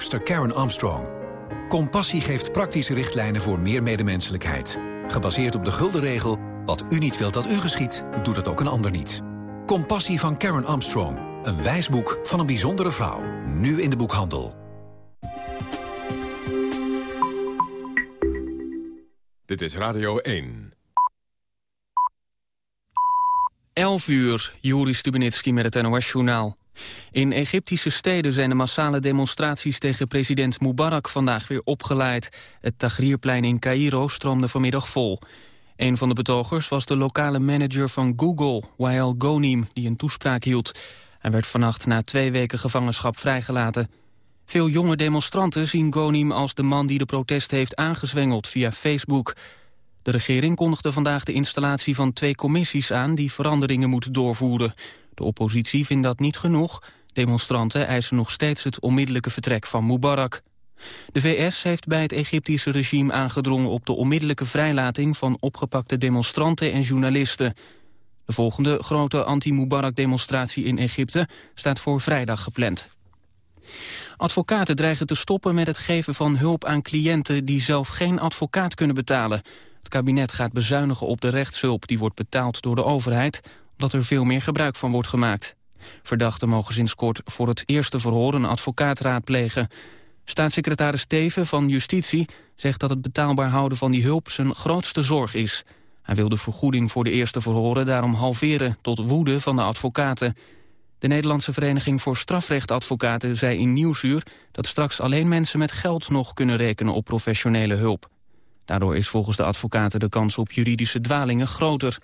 schrijfster Karen Armstrong. Compassie geeft praktische richtlijnen voor meer medemenselijkheid. Gebaseerd op de gulden regel, wat u niet wilt dat u geschiet, doet het ook een ander niet. Compassie van Karen Armstrong. Een wijsboek van een bijzondere vrouw. Nu in de boekhandel. Dit is Radio 1. 11 uur, Juri Stubenitski met het NOS-journaal. In Egyptische steden zijn de massale demonstraties tegen president Mubarak vandaag weer opgeleid. Het Tahrirplein in Cairo stroomde vanmiddag vol. Een van de betogers was de lokale manager van Google, Wael Gonim, die een toespraak hield. Hij werd vannacht na twee weken gevangenschap vrijgelaten. Veel jonge demonstranten zien Gonim als de man die de protest heeft aangezwengeld via Facebook. De regering kondigde vandaag de installatie van twee commissies aan die veranderingen moeten doorvoeren. De oppositie vindt dat niet genoeg. Demonstranten eisen nog steeds het onmiddellijke vertrek van Mubarak. De VS heeft bij het Egyptische regime aangedrongen op de onmiddellijke vrijlating van opgepakte demonstranten en journalisten. De volgende grote anti-Mubarak-demonstratie in Egypte staat voor vrijdag gepland. Advocaten dreigen te stoppen met het geven van hulp aan cliënten die zelf geen advocaat kunnen betalen. Het kabinet gaat bezuinigen op de rechtshulp die wordt betaald door de overheid, omdat er veel meer gebruik van wordt gemaakt. Verdachten mogen sinds kort voor het eerste verhoor een advocaat raadplegen. Staatssecretaris Teven van Justitie zegt dat het betaalbaar houden van die hulp zijn grootste zorg is. Hij wil de vergoeding voor de eerste verhoren daarom halveren tot woede van de advocaten. De Nederlandse Vereniging voor Strafrechtadvocaten zei in Nieuwsuur dat straks alleen mensen met geld nog kunnen rekenen op professionele hulp. Daardoor is volgens de advocaten de kans op juridische dwalingen groter.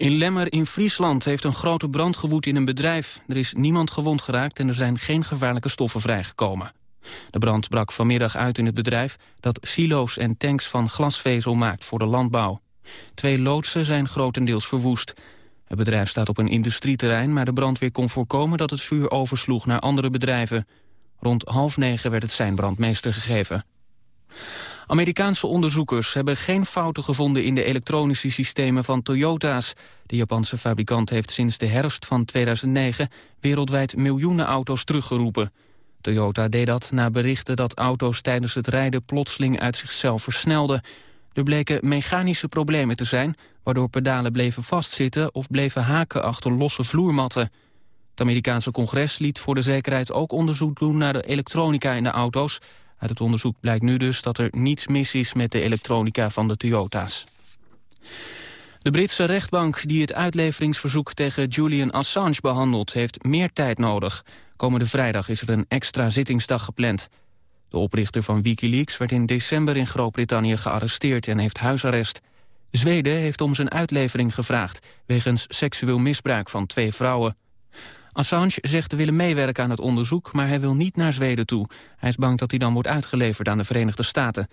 In Lemmer in Friesland heeft een grote brand gewoed in een bedrijf. Er is niemand gewond geraakt en er zijn geen gevaarlijke stoffen vrijgekomen. De brand brak vanmiddag uit in het bedrijf dat silo's en tanks van glasvezel maakt voor de landbouw. Twee loodsen zijn grotendeels verwoest. Het bedrijf staat op een industrieterrein, maar de brandweer kon voorkomen dat het vuur oversloeg naar andere bedrijven. Rond half negen werd het zijn brandmeester gegeven. Amerikaanse onderzoekers hebben geen fouten gevonden in de elektronische systemen van Toyota's. De Japanse fabrikant heeft sinds de herfst van 2009 wereldwijd miljoenen auto's teruggeroepen. Toyota deed dat na berichten dat auto's tijdens het rijden plotseling uit zichzelf versnelden. Er bleken mechanische problemen te zijn, waardoor pedalen bleven vastzitten of bleven haken achter losse vloermatten. Het Amerikaanse congres liet voor de zekerheid ook onderzoek doen naar de elektronica in de auto's. Uit het onderzoek blijkt nu dus dat er niets mis is met de elektronica van de Toyota's. De Britse rechtbank die het uitleveringsverzoek tegen Julian Assange behandelt... heeft meer tijd nodig. Komende vrijdag is er een extra zittingsdag gepland. De oprichter van Wikileaks werd in december in Groot-Brittannië gearresteerd en heeft huisarrest. Zweden heeft om zijn uitlevering gevraagd... wegens seksueel misbruik van twee vrouwen. Assange zegt te willen meewerken aan het onderzoek, maar hij wil niet naar Zweden toe. Hij is bang dat hij dan wordt uitgeleverd aan de Verenigde Staten.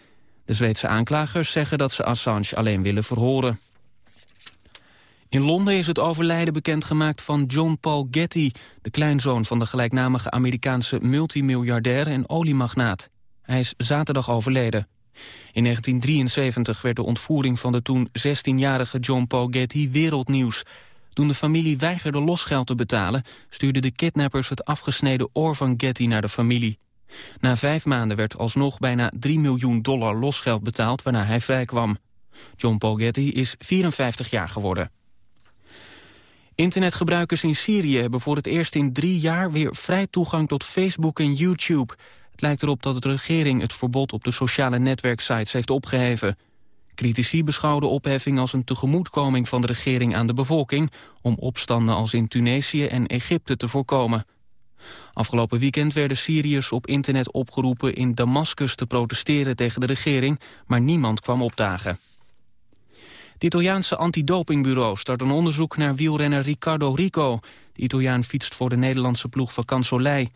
De Zweedse aanklagers zeggen dat ze Assange alleen willen verhoren. In Londen is het overlijden bekendgemaakt van John Paul Getty... de kleinzoon van de gelijknamige Amerikaanse multimiljardair en oliemagnaat. Hij is zaterdag overleden. In 1973 werd de ontvoering van de toen 16-jarige John Paul Getty wereldnieuws. Toen de familie weigerde losgeld te betalen... stuurden de kidnappers het afgesneden oor van Getty naar de familie. Na vijf maanden werd alsnog bijna 3 miljoen dollar losgeld betaald... waarna hij vrijkwam. John Paul Getty is 54 jaar geworden. Internetgebruikers in Syrië hebben voor het eerst in drie jaar... weer vrij toegang tot Facebook en YouTube. Het lijkt erop dat de regering het verbod op de sociale netwerksites heeft opgeheven. Critici beschouwen opheffing als een tegemoetkoming van de regering aan de bevolking... om opstanden als in Tunesië en Egypte te voorkomen. Afgelopen weekend werden Syriërs op internet opgeroepen in Damascus te protesteren tegen de regering, maar niemand kwam opdagen. Het Italiaanse antidopingbureau start een onderzoek naar wielrenner Riccardo Rico. De Italiaan fietst voor de Nederlandse ploeg van Cansolei.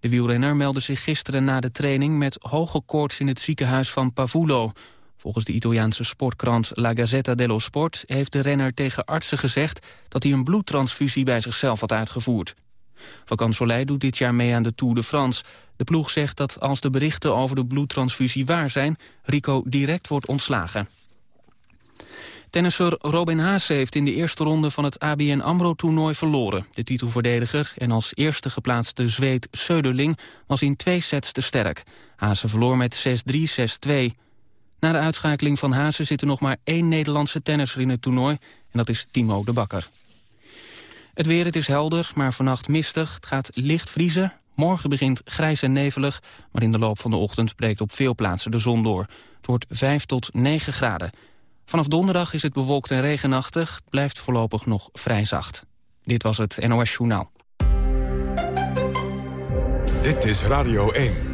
De wielrenner meldde zich gisteren na de training met hoge koorts in het ziekenhuis van Pavulo. Volgens de Italiaanse sportkrant La Gazzetta dello Sport heeft de renner tegen artsen gezegd dat hij een bloedtransfusie bij zichzelf had uitgevoerd. Van doet dit jaar mee aan de Tour de France. De ploeg zegt dat als de berichten over de bloedtransfusie waar zijn, Rico direct wordt ontslagen. Tennisser Robin Haase heeft in de eerste ronde van het ABN AMRO-toernooi verloren. De titelverdediger en als eerste geplaatste Zweed Söderling was in twee sets te sterk. Haase verloor met 6-3, 6-2. Na de uitschakeling van Haase zit er nog maar één Nederlandse tennisser in het toernooi... en dat is Timo de Bakker. Het weer, het is helder, maar vannacht mistig. Het gaat licht vriezen. Morgen begint grijs en nevelig, maar in de loop van de ochtend breekt op veel plaatsen de zon door. Het wordt 5 tot 9 graden. Vanaf donderdag is het bewolkt en regenachtig. Het blijft voorlopig nog vrij zacht. Dit was het NOS Journaal. Dit is Radio 1.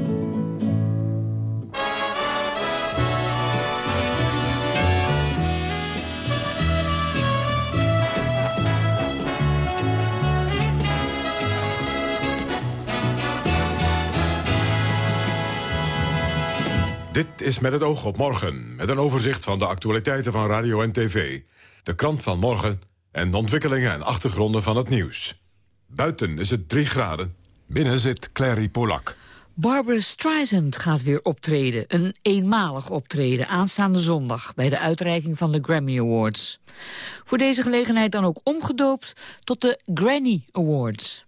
Is met het oog op morgen, met een overzicht van de actualiteiten van radio en tv. De krant van morgen en de ontwikkelingen en achtergronden van het nieuws. Buiten is het 3 graden. Binnen zit Clary Polak. Barbara Streisand gaat weer optreden. Een eenmalig optreden aanstaande zondag... bij de uitreiking van de Grammy Awards. Voor deze gelegenheid dan ook omgedoopt tot de Granny Awards.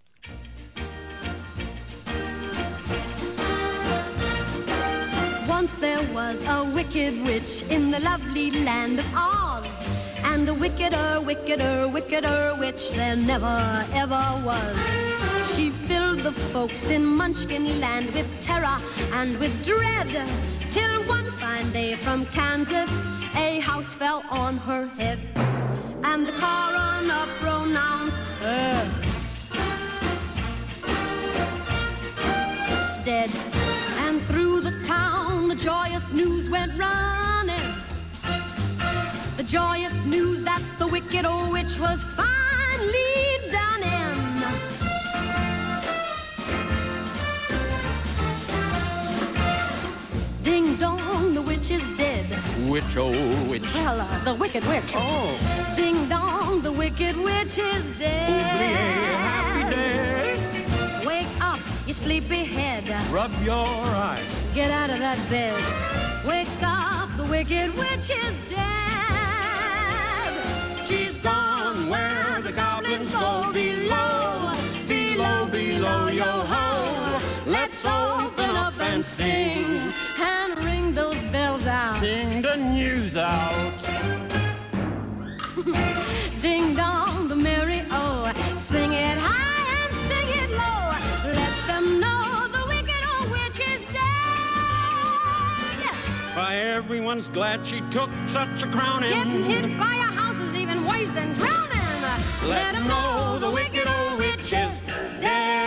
Once there was a wicked witch in the lovely land of Oz. And a wickeder, wickeder, wickeder witch there never, ever was. She filled the folks in Munchkin land with terror and with dread. Till one fine day from Kansas, a house fell on her head. And the coroner pronounced her dead. The joyous news went running. The joyous news that the wicked old witch was finally done in. Ding dong, the witch is dead. Which old witch? Well, uh, the wicked witch. Oh, Ding dong, the wicked witch is dead. happy day. Wake up, you sleepy head. Rub your eyes. Get out of that bed. Wake up, the wicked witch is dead. She's gone where the goblins go below. Below, below, yo ho. Let's open up and sing and ring those bells out. Sing the news out. Ding dong, the merry oh. Sing it high Why, everyone's glad she took such a crowning. Getting hit by a house is even worse than drowning. Let 'em know the wicked old witch is dead.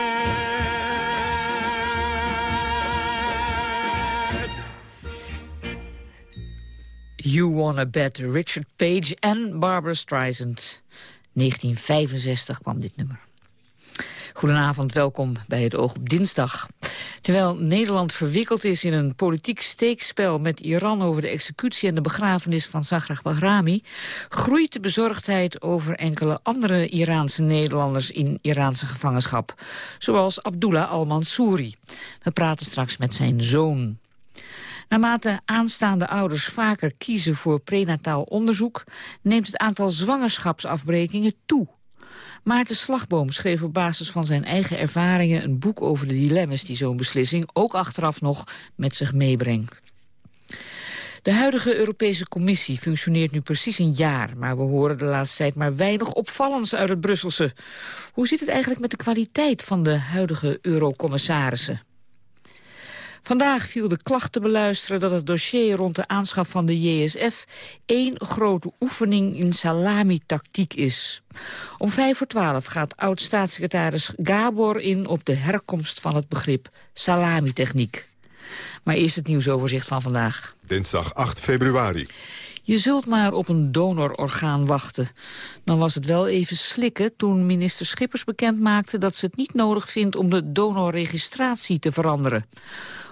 You Wanna Bet, Richard Page en Barbara Streisand. 1965 kwam dit nummer. Goedenavond, welkom bij het Oog op Dinsdag. Terwijl Nederland verwikkeld is in een politiek steekspel met Iran over de executie en de begrafenis van Zagrag Bahrami, groeit de bezorgdheid over enkele andere Iraanse Nederlanders in Iraanse gevangenschap, zoals Abdullah al-Mansouri. We praten straks met zijn zoon. Naarmate aanstaande ouders vaker kiezen voor prenataal onderzoek... neemt het aantal zwangerschapsafbrekingen toe. Maarten Slagboom schreef op basis van zijn eigen ervaringen... een boek over de dilemma's die zo'n beslissing ook achteraf nog met zich meebrengt. De huidige Europese Commissie functioneert nu precies een jaar... maar we horen de laatste tijd maar weinig opvallends uit het Brusselse. Hoe zit het eigenlijk met de kwaliteit van de huidige eurocommissarissen? Vandaag viel de klacht te beluisteren dat het dossier rond de aanschaf van de JSF één grote oefening in salami-tactiek is. Om vijf voor twaalf gaat oud-staatssecretaris Gabor in op de herkomst van het begrip salamitechniek. Maar eerst het nieuwsoverzicht van vandaag. Dinsdag 8 februari. Je zult maar op een donororgaan wachten. Dan was het wel even slikken toen minister Schippers bekend maakte... dat ze het niet nodig vindt om de donorregistratie te veranderen.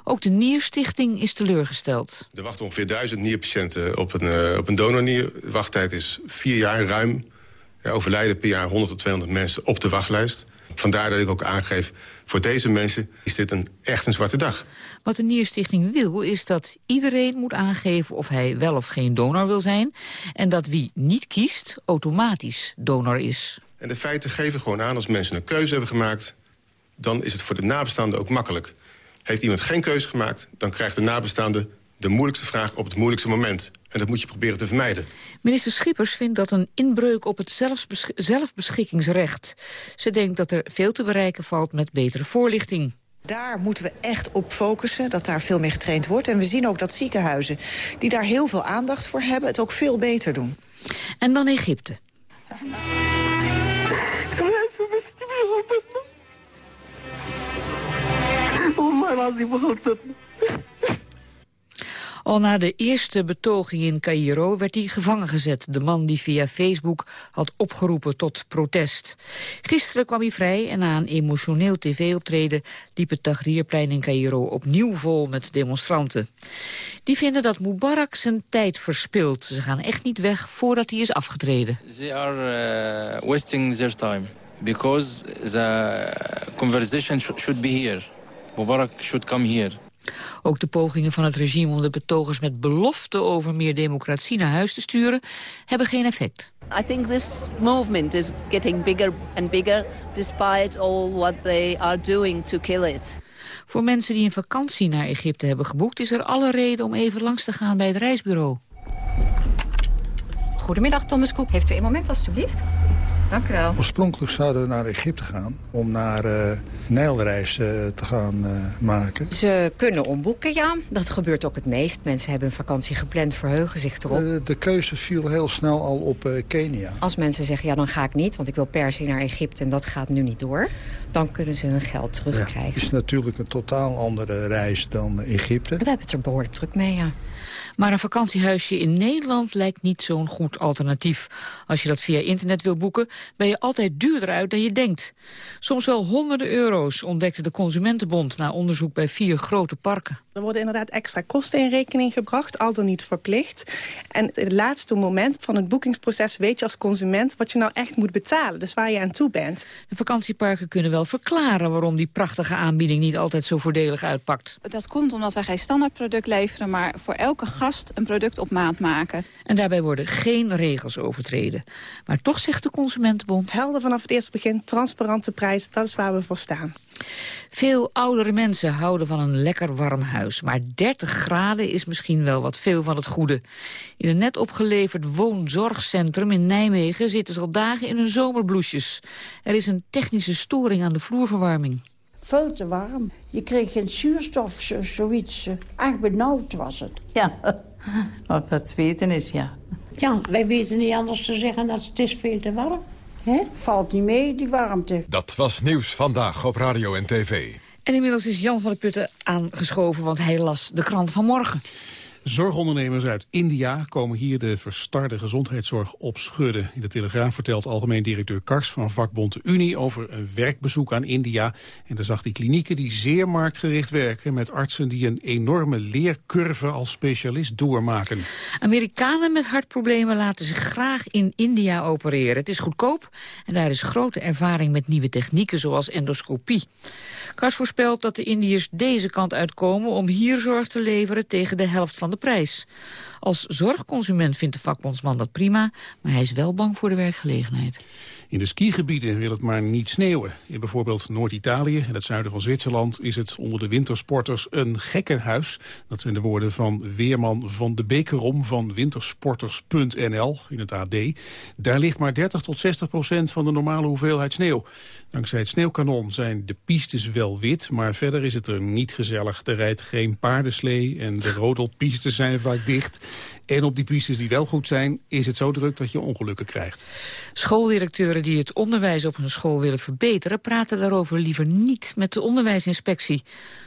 Ook de Nierstichting is teleurgesteld. Er wachten ongeveer duizend nierpatiënten op een, uh, op een donornier. De wachttijd is vier jaar ruim. Er overlijden per jaar 100 tot 200 mensen op de wachtlijst. Vandaar dat ik ook aangeef, voor deze mensen is dit een, echt een zwarte dag. Wat de Nierstichting wil, is dat iedereen moet aangeven of hij wel of geen donor wil zijn. En dat wie niet kiest, automatisch donor is. En de feiten geven gewoon aan, als mensen een keuze hebben gemaakt... dan is het voor de nabestaanden ook makkelijk. Heeft iemand geen keuze gemaakt, dan krijgt de nabestaande de moeilijkste vraag op het moeilijkste moment. En dat moet je proberen te vermijden. Minister Schippers vindt dat een inbreuk op het zelfbeschikkingsrecht. Ze denkt dat er veel te bereiken valt met betere voorlichting. Daar moeten we echt op focussen, dat daar veel meer getraind wordt. En we zien ook dat ziekenhuizen die daar heel veel aandacht voor hebben... het ook veel beter doen. En dan Egypte. Al na de eerste betoging in Cairo werd hij gevangen gezet. De man die via Facebook had opgeroepen tot protest. Gisteren kwam hij vrij en na een emotioneel tv-optreden... liep het Tahrirplein in Cairo opnieuw vol met demonstranten. Die vinden dat Mubarak zijn tijd verspilt. Ze gaan echt niet weg voordat hij is afgetreden. They are uh, wasting their time. Because the conversation should be here. Mubarak should come here. Ook de pogingen van het regime om de betogers met belofte over meer democratie naar huis te sturen, hebben geen effect. I think this movement is getting bigger and bigger despite all what they are doing to kill it. Voor mensen die een vakantie naar Egypte hebben geboekt... is er alle reden om even langs te gaan bij het reisbureau. Goedemiddag, Thomas Koek. Heeft u een moment, alstublieft? Dank u wel. Oorspronkelijk zouden we naar Egypte gaan om naar uh, Nijlreis uh, te gaan uh, maken. Ze kunnen omboeken, ja. Dat gebeurt ook het meest. Mensen hebben een vakantie gepland, verheugen zich erop. de keuze viel heel snel al op Kenia. Als mensen zeggen, ja dan ga ik niet, want ik wil per se naar Egypte en dat gaat nu niet door. Dan kunnen ze hun geld terugkrijgen. Het is natuurlijk een totaal andere reis dan Egypte. We hebben het er behoorlijk druk mee, ja. Maar een vakantiehuisje in Nederland lijkt niet zo'n goed alternatief. Als je dat via internet wil boeken, ben je altijd duurder uit dan je denkt. Soms wel honderden euro's, ontdekte de Consumentenbond... na onderzoek bij vier grote parken. Er worden inderdaad extra kosten in rekening gebracht, al dan niet verplicht. En het laatste moment van het boekingsproces weet je als consument wat je nou echt moet betalen. Dus waar je aan toe bent. De vakantieparken kunnen wel verklaren waarom die prachtige aanbieding niet altijd zo voordelig uitpakt. Dat komt omdat wij geen standaardproduct leveren, maar voor elke gast een product op maat maken. En daarbij worden geen regels overtreden. Maar toch zegt de Consumentenbond... Helder vanaf het eerste begin, transparante prijzen, dat is waar we voor staan. Veel oudere mensen houden van een lekker warm huis. Maar 30 graden is misschien wel wat veel van het goede. In een net opgeleverd woonzorgcentrum in Nijmegen... zitten ze al dagen in hun zomerbloesjes. Er is een technische storing aan de vloerverwarming. Veel te warm. Je kreeg geen zuurstof, zoiets. Echt benauwd was het. Ja, wat het weten is, ja. Ja, wij weten niet anders te zeggen dat het is veel te warm. He? Valt niet mee, die warmte. Dat was Nieuws Vandaag op Radio en TV. En inmiddels is Jan van der Putten aangeschoven, want hij las de krant van morgen. Zorgondernemers uit India komen hier de verstarde gezondheidszorg op schudden. In de Telegraaf vertelt algemeen directeur Kars van vakbond de Unie over een werkbezoek aan India. En daar zag hij klinieken die zeer marktgericht werken met artsen die een enorme leercurve als specialist doormaken. Amerikanen met hartproblemen laten zich graag in India opereren. Het is goedkoop en daar is grote ervaring met nieuwe technieken zoals endoscopie. Kars voorspelt dat de Indiërs deze kant uitkomen om hier zorg te leveren tegen de helft van de prijs. Als zorgconsument vindt de vakbondsman dat prima, maar hij is wel bang voor de werkgelegenheid. In de skigebieden wil het maar niet sneeuwen. In bijvoorbeeld Noord-Italië en het zuiden van Zwitserland... is het onder de wintersporters een gekkenhuis. Dat zijn de woorden van weerman van de Bekerom van wintersporters.nl in het AD. Daar ligt maar 30 tot 60 procent van de normale hoeveelheid sneeuw. Dankzij het sneeuwkanon zijn de pistes wel wit... maar verder is het er niet gezellig. Er rijdt geen paardenslee en de rodelpistes pistes zijn vaak dicht. En op die pistes die wel goed zijn, is het zo druk dat je ongelukken krijgt. Schooldirecteuren die het onderwijs op hun school willen verbeteren... praten daarover liever niet met de onderwijsinspectie.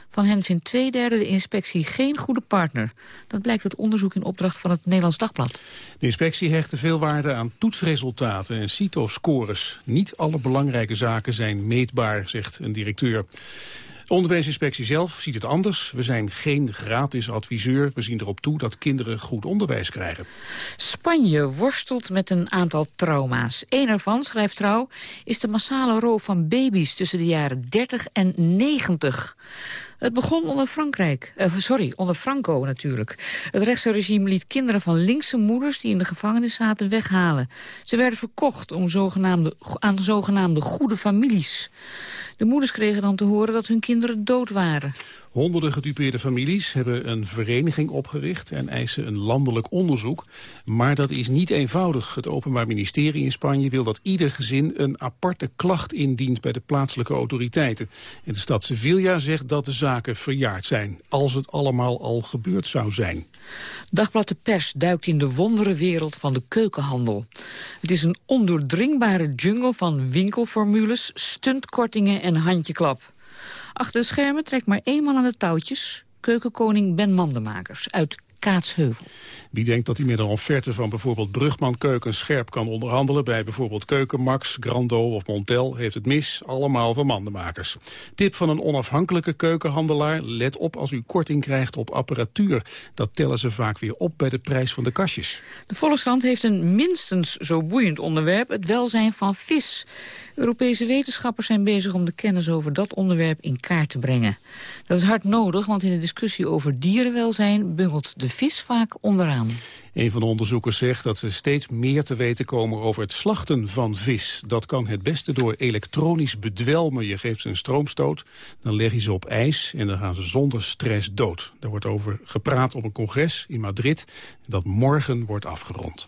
Van hen vindt twee derde de inspectie geen goede partner. Dat blijkt uit onderzoek in opdracht van het Nederlands Dagblad. De inspectie hechtte veel waarde aan toetsresultaten en CITO-scores. Niet alle belangrijke zaken zijn meetbaar, zegt een directeur. De onderwijsinspectie zelf ziet het anders. We zijn geen gratis adviseur. We zien erop toe dat kinderen goed onderwijs krijgen. Spanje worstelt met een aantal trauma's. Eén ervan, schrijft Trouw, is de massale roof van baby's tussen de jaren 30 en 90. Het begon onder Frankrijk, uh, sorry, onder Franco natuurlijk. Het rechtse regime liet kinderen van linkse moeders die in de gevangenis zaten weghalen. Ze werden verkocht om zogenaamde, aan zogenaamde goede families. De moeders kregen dan te horen dat hun kinderen dood waren. Honderden gedupeerde families hebben een vereniging opgericht en eisen een landelijk onderzoek. Maar dat is niet eenvoudig. Het Openbaar Ministerie in Spanje wil dat ieder gezin een aparte klacht indient bij de plaatselijke autoriteiten. En de stad Sevilla zegt dat de zaken verjaard zijn, als het allemaal al gebeurd zou zijn. Dagblad de Pers duikt in de wonderenwereld van de keukenhandel. Het is een ondoordringbare jungle van winkelformules, stuntkortingen en handjeklap. Achter de schermen trekt maar één man aan de touwtjes... keukenkoning Ben Mandenmakers uit Kaatsheuvel. Wie denkt dat hij met een offerte van bijvoorbeeld Brugman Keuken scherp kan onderhandelen bij bijvoorbeeld Keukenmax, Grando of Montel heeft het mis, allemaal van mandenmakers. Tip van een onafhankelijke keukenhandelaar, let op als u korting krijgt op apparatuur. Dat tellen ze vaak weer op bij de prijs van de kastjes. De Volkskrant heeft een minstens zo boeiend onderwerp, het welzijn van vis. Europese wetenschappers zijn bezig om de kennis over dat onderwerp in kaart te brengen. Dat is hard nodig, want in de discussie over dierenwelzijn bungelt de vis vaak onderaan. Een van de onderzoekers zegt dat ze steeds meer te weten komen over het slachten van vis. Dat kan het beste door elektronisch bedwelmen. Je geeft ze een stroomstoot, dan leg je ze op ijs en dan gaan ze zonder stress dood. Daar wordt over gepraat op een congres in Madrid dat morgen wordt afgerond.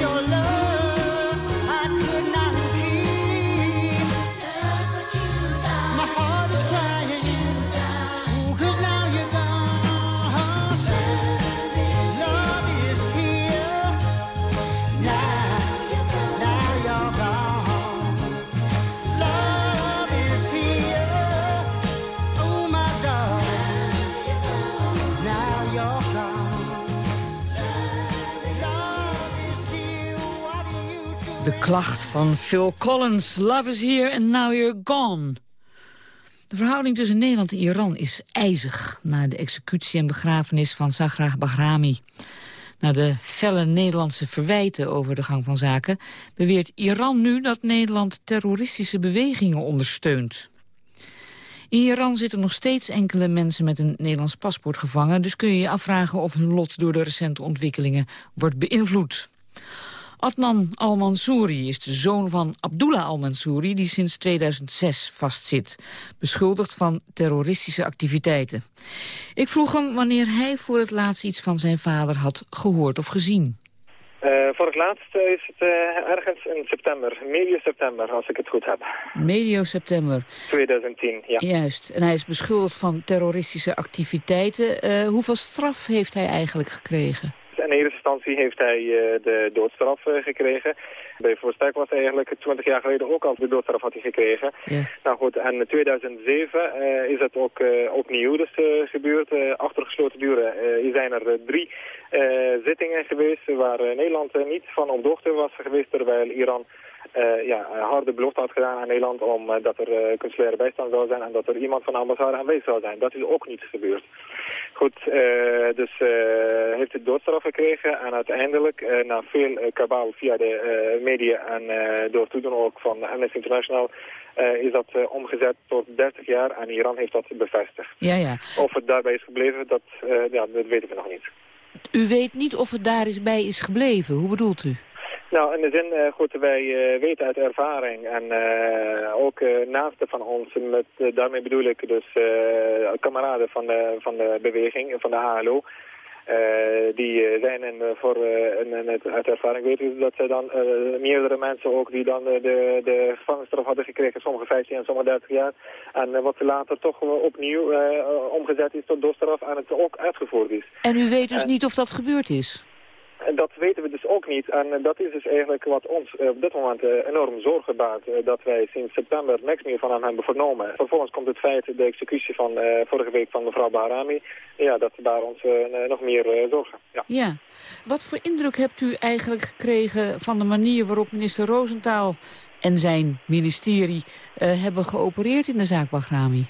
your love. Klacht van Phil Collins. Love is here and now you're gone. De verhouding tussen Nederland en Iran is ijzig... na de executie en begrafenis van Zagra Bahrami. Na de felle Nederlandse verwijten over de gang van zaken... beweert Iran nu dat Nederland terroristische bewegingen ondersteunt. In Iran zitten nog steeds enkele mensen met een Nederlands paspoort gevangen... dus kun je je afvragen of hun lot door de recente ontwikkelingen wordt beïnvloed. Adnan al-Mansouri is de zoon van Abdullah al-Mansouri... die sinds 2006 vastzit, beschuldigd van terroristische activiteiten. Ik vroeg hem wanneer hij voor het laatst iets van zijn vader had gehoord of gezien. Uh, voor het laatst is het uh, ergens in september, medio september, als ik het goed heb. Medio september. 2010, ja. Juist. En hij is beschuldigd van terroristische activiteiten. Uh, hoeveel straf heeft hij eigenlijk gekregen? In eerste instantie heeft hij uh, de doodstraf uh, gekregen. Bij Voorstek was eigenlijk 20 jaar geleden ook al de doodstraf had hij gekregen. Ja. Nou goed, en in 2007 uh, is het ook opnieuw dus gebeurd. achter gesloten deuren zijn er drie zittingen geweest waar Nederland niet van op de hoogte was geweest, terwijl Iran uh, ja, harde belofte had gedaan aan Nederland om uh, dat er uh, consulaire bijstand zou zijn en dat er iemand van de ambassade aanwezig zou zijn. Dat is ook niet gebeurd. Goed, dus heeft het doodstraf gekregen en uiteindelijk na veel kabaal via de media en door toedoen ook van Amnesty International is dat omgezet tot 30 jaar en Iran heeft dat bevestigd. Ja, ja. Of het daarbij is gebleven, dat, ja, dat weten we nog niet. U weet niet of het daar is bij is gebleven. Hoe bedoelt u? Nou, in de zin, uh, goed, wij uh, weten uit ervaring en uh, ook naasten van ons, met, daarmee bedoel ik dus kameraden van de, van de beweging, van de ALO, die zijn en voor, en, en uit ervaring weten dat ze dan meerdere mensen ook die dan de, de gevangenisstraf hadden gekregen, sommige 15 en sommige 30 jaar, en wat later toch opnieuw omgezet is tot doodstraf en het ook uitgevoerd is. En u weet dus niet of dat gebeurd is? Dat weten we dus ook niet. En dat is dus eigenlijk wat ons op dit moment enorm zorgen baart. dat wij sinds september niks meer van hem hebben vernomen. Vervolgens komt het feit, de executie van vorige week van mevrouw Bahrami. Ja, dat baart ons nog meer zorgen. Ja. ja. Wat voor indruk hebt u eigenlijk gekregen van de manier waarop minister Roosentaal en zijn ministerie hebben geopereerd in de zaak Bahrami?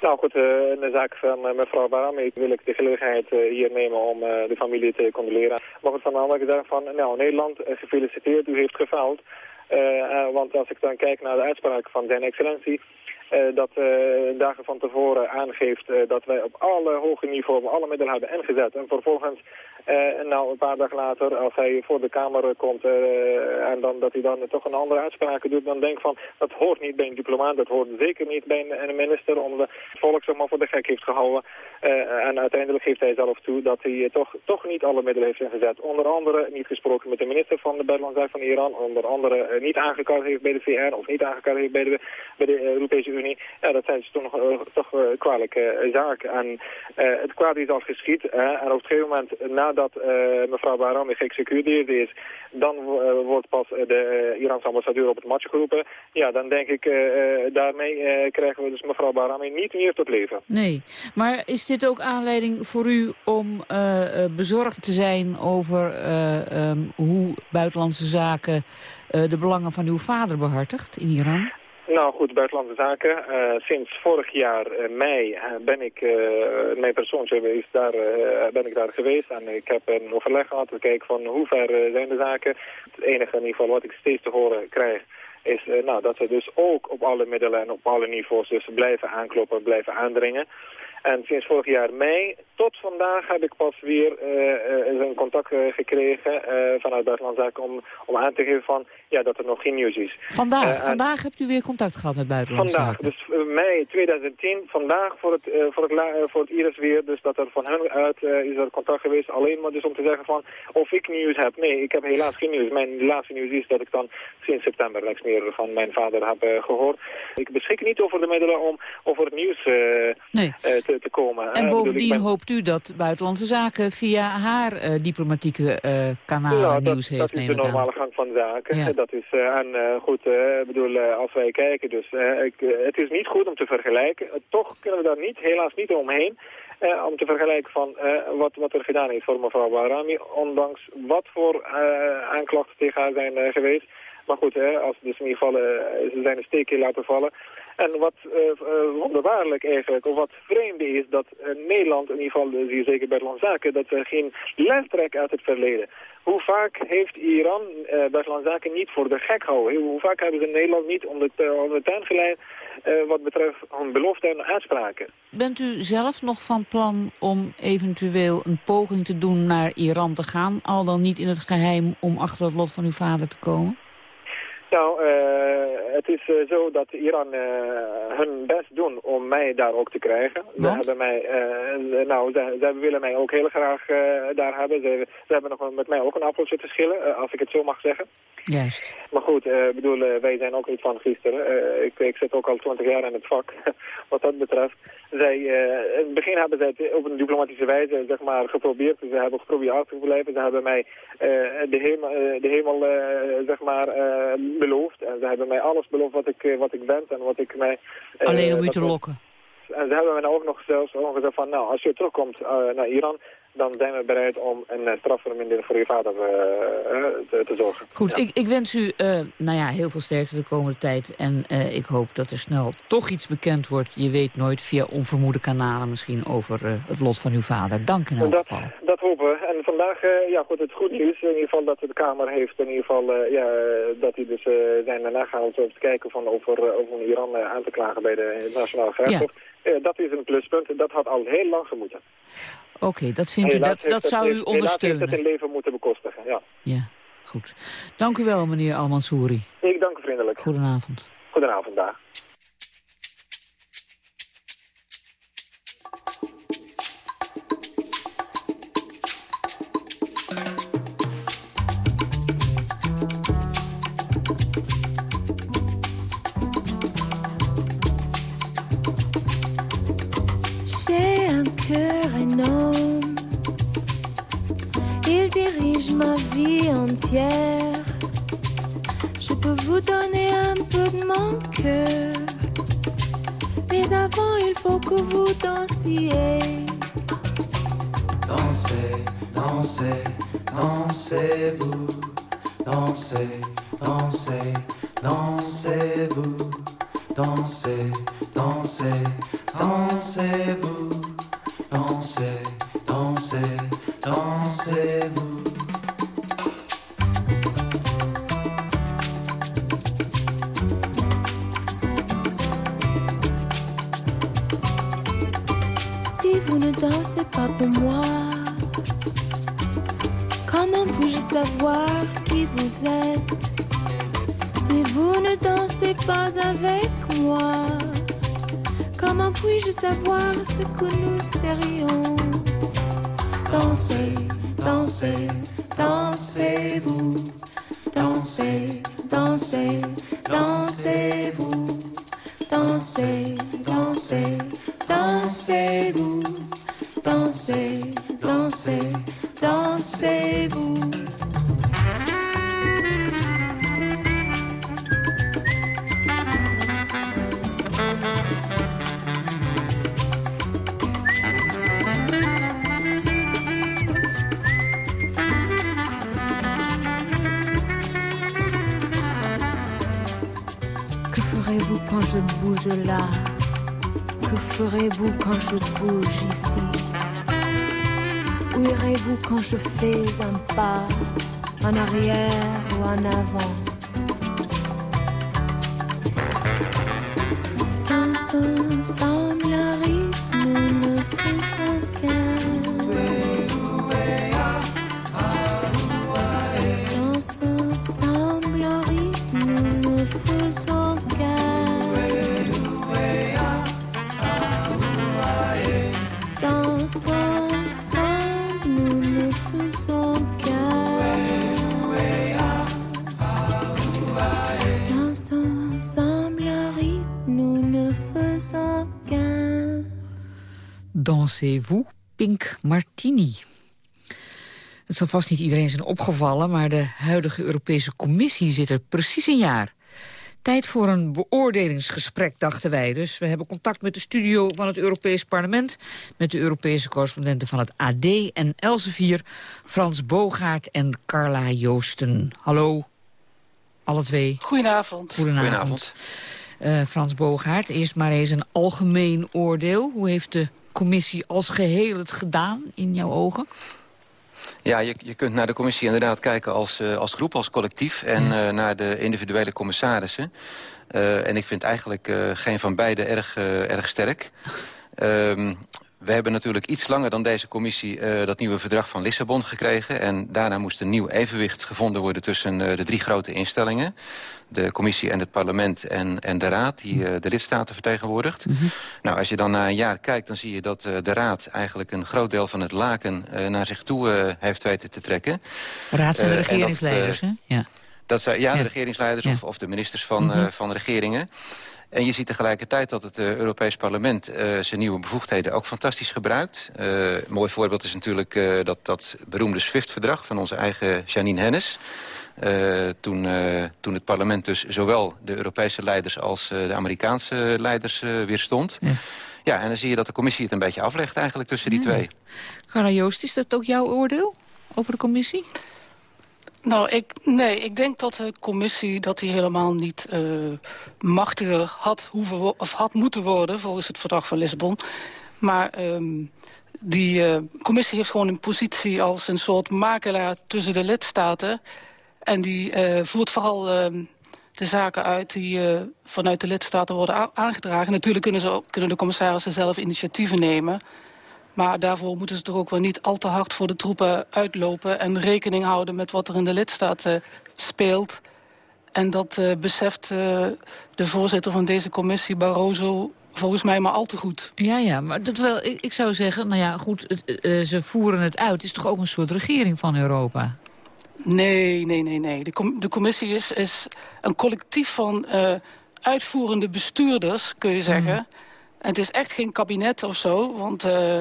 Nou goed, uh, in de zaak van uh, mevrouw Barami wil ik de gelegenheid uh, hier nemen om de familie te condoleren. Maar goed, van de andere kant van, nou Nederland, gefeliciteerd, u heeft gefaald. want als ik dan kijk naar de uitspraak van zijn excellentie, dat dagen van tevoren aangeeft dat wij op alle hoge niveaus alle middelen hebben ingezet. En vervolgens nou, een paar dagen later, als hij voor de Kamer komt en dan, dat hij dan toch een andere uitspraak doet, dan denk ik van, dat hoort niet bij een diplomaat, dat hoort zeker niet bij een, minister, om de, het volk zeg maar, voor de gek heeft gehouden. En uiteindelijk geeft hij zelf toe dat hij toch, toch niet alle middelen heeft ingezet. Onder andere niet gesproken met de minister van de Buitenlandse van Iran, onder andere niet aangekaart heeft bij de VN of niet aangekaart heeft bij de, bij de Europese Unie. Ja, dat zijn dus toch, nog, toch kwalijke zaken. En het kwaad is al geschied en op een gegeven moment, nadat dat mevrouw Bahrami geëxecuteerd is, dan wordt pas de Iraanse ambassadeur op het matje geroepen. Ja, dan denk ik, daarmee krijgen we dus mevrouw Bahrami niet meer tot leven. Nee, maar is dit ook aanleiding voor u om bezorgd te zijn over um, hoe buitenlandse zaken de belangen van uw vader behartigt in Iran? Nou goed, buitenlandse zaken. Uh, sinds vorig jaar uh, mei ben ik, uh, mijn persoon is daar, ben ik daar geweest en ik heb een overleg gehad te kijken van hoe ver zijn de zaken. Het enige in ieder geval wat ik steeds te horen krijg is nou, dat we dus ook op alle middelen en op alle niveaus dus blijven aankloppen, blijven aandringen. En sinds vorig jaar mei tot vandaag heb ik pas weer uh, een contact uh, gekregen vanuit Buitenlandse Zaken om, om aan te geven van ja, dat er nog geen nieuws is. Vandaag? vandaag hebt u weer contact gehad met Buitenlandse vandaag, Zaken? Vandaag, dus mei 2010, vandaag voor het, voor het, voor het IRIS weer, dus dat er van hen uit is er contact geweest. Alleen maar dus om te zeggen van of ik nieuws heb. Nee, ik heb helaas geen nieuws. Mijn laatste nieuws is dat ik dan sinds september niks meer van mijn vader heb gehoord. Ik beschik niet over de middelen om over het nieuws nee. te, te, komen. En bovendien hoopt u dat Buitenlandse Zaken via haar uh, diplomatieke uh, kanalen nieuws dat, heeft, Dat is de normale gang van zaken. Ja. Dat is, en goed, ik bedoel, als wij kijken, dus ik, het is niet goed om te vergelijken. toch kunnen we daar niet, helaas niet omheen. Om te vergelijken van wat, wat er gedaan is voor mevrouw Bahrami, ondanks wat voor uh, aanklachten tegen haar zijn geweest. Maar goed, hè, als dus in ieder geval, ze zijn een steekje laten vallen. En wat wonderbaarlijk eigenlijk, of wat vreemde is, dat Nederland, in ieder geval zie je zeker bij Zaken, dat ze geen les trekken uit het verleden. Hoe vaak heeft Iran uh, Zaken niet voor de gek gehouden? Hoe vaak hebben ze Nederland niet om de, om de tuin geleid uh, wat betreft hun beloften en aanspraken? Bent u zelf nog van plan om eventueel een poging te doen naar Iran te gaan? Al dan niet in het geheim om achter het lot van uw vader te komen? Nou, uh, het is uh, zo dat Iran uh, hun best doen om mij daar ook te krijgen. Ze hebben mij, nou, ze, ze, willen mij ook heel graag daar hebben. Ze, ze, hebben nog met mij ook een appeltje te schillen, als ik het zo mag zeggen. Juist. Maar goed, bedoel, wij zijn ook niet van gisteren. ik, ik zit ook al twintig jaar in het vak, wat dat betreft. Zij, in het begin hebben zij het op een diplomatische wijze zeg maar, geprobeerd. Ze hebben geprobeerd uit te blijven. Ze hebben mij de hemel, de hemel zeg maar beloofd. En ze hebben mij alles beloofd wat ik, eh, wat ik ben en wat ik mij... Uh, Alleen om u te lokken? En ze hebben mij ook nog zelfs gezegd van, nou, als je terugkomt uh, naar Iran, dan zijn we bereid om een strafvermindering voor je vader te, te, zorgen. Goed, ik, ik, wens u nou ja, heel veel sterkte de komende tijd. En ik hoop dat er snel toch iets bekend wordt. Je weet nooit via onvermoede kanalen misschien over het lot van uw vader. Dank in elk dat, geval. Dat hopen we. En vandaag, ja goed, het goed nieuws in ieder geval dat de Kamer heeft in ieder geval, ja, dat hij dus zijn nagehaald om te kijken van over, over Iran aan te klagen bij de Internationale Gerechtshof. Ja. dat is een pluspunt. Dat had al heel lang gemoeten. Oké, okay, dat vindt u, dat, dat zou u ondersteunen. Helaas heeft het leven moeten bekostigen, ja. Ja, goed. Dank u wel, meneer Almansouri. Ik dank u vriendelijk. Goedenavond. Goedenavond, daar. cœur ma vie entière. Je peux vous donner un peu de mon cœur. Mais avant, il faut que vous dansiez. Dansez, dansez, dansez-vous. Dansez, dansez, dansez-vous. Dansez, dansez, dansez-vous. Dansez, dansez, Si vous ne dansez pas avec moi, Comment puis-je savoir ce que nous serions? Dansez, dansez, dansez-vous. Quand je bouge là? Que ferez-vous quand je bouge ici? Où irez-vous quand je fais un pas En arrière ou en avant? Dansez-vous, Pink Martini. Het zal vast niet iedereen zijn opgevallen, maar de huidige Europese Commissie zit er precies een jaar. Tijd voor een beoordelingsgesprek, dachten wij. Dus we hebben contact met de studio van het Europees Parlement... met de Europese correspondenten van het AD en Elsevier... Frans Bogaert en Carla Joosten. Hallo, alle twee. Goedenavond. Goedenavond. Uh, Frans Boogaard, eerst maar eens een algemeen oordeel. Hoe heeft de commissie als geheel het gedaan in jouw ogen? Ja, je, je kunt naar de commissie inderdaad kijken als, uh, als groep, als collectief... en uh, naar de individuele commissarissen. Uh, en ik vind eigenlijk geen van beide erg, erg sterk. Ehm, we hebben natuurlijk iets langer dan deze commissie dat nieuwe verdrag van Lissabon gekregen. En daarna moest een nieuw evenwicht gevonden worden tussen de drie grote instellingen. De commissie en het parlement en, en de raad die uh, de lidstaten vertegenwoordigt. Mm -hmm. Nou, als je dan na een jaar kijkt, dan zie je dat de raad eigenlijk een groot deel van het laken naar zich toe heeft weten te trekken. Raad zijn de regeringsleiders, hè? Ja. Dat zijn, ja, ja, de regeringsleiders ja. of, of de ministers van, mm -hmm. van regeringen. En je ziet tegelijkertijd dat het uh, Europees Parlement uh, zijn nieuwe bevoegdheden ook fantastisch gebruikt. Uh, een mooi voorbeeld is natuurlijk dat, dat beroemde SWIFT-verdrag van onze eigen Janine Hennis. Toen, toen het parlement dus zowel de Europese leiders als de Amerikaanse leiders weerstond. Ja. ja, en dan zie je dat de commissie het een beetje aflegt eigenlijk tussen die ja. twee. Gara Joost, is dat ook jouw oordeel over de commissie? Nou, ik, nee, ik denk dat de commissie dat die helemaal niet uh, machtiger had, hoeven, of had moeten worden... volgens het verdrag van Lissabon. Maar um, die uh, commissie heeft gewoon een positie als een soort makelaar tussen de lidstaten. En die uh, voert vooral uh, de zaken uit die vanuit de lidstaten worden aangedragen. Natuurlijk kunnen, ze ook, kunnen de commissarissen zelf initiatieven nemen... Maar daarvoor moeten ze toch ook wel niet al te hard voor de troepen uitlopen... en rekening houden met wat er in de lidstaten speelt. En dat uh, beseft de voorzitter van deze commissie, Barroso, volgens mij maar al te goed. Ja, ja, maar dat wel, ik, ik zou zeggen, nou ja, goed, ze voeren het uit. Het is toch ook een soort regering van Europa? Nee, nee, nee, nee. De, com de commissie is, is een collectief van uitvoerende bestuurders, kun je zeggen... Mm. En het is echt geen kabinet of zo, want uh,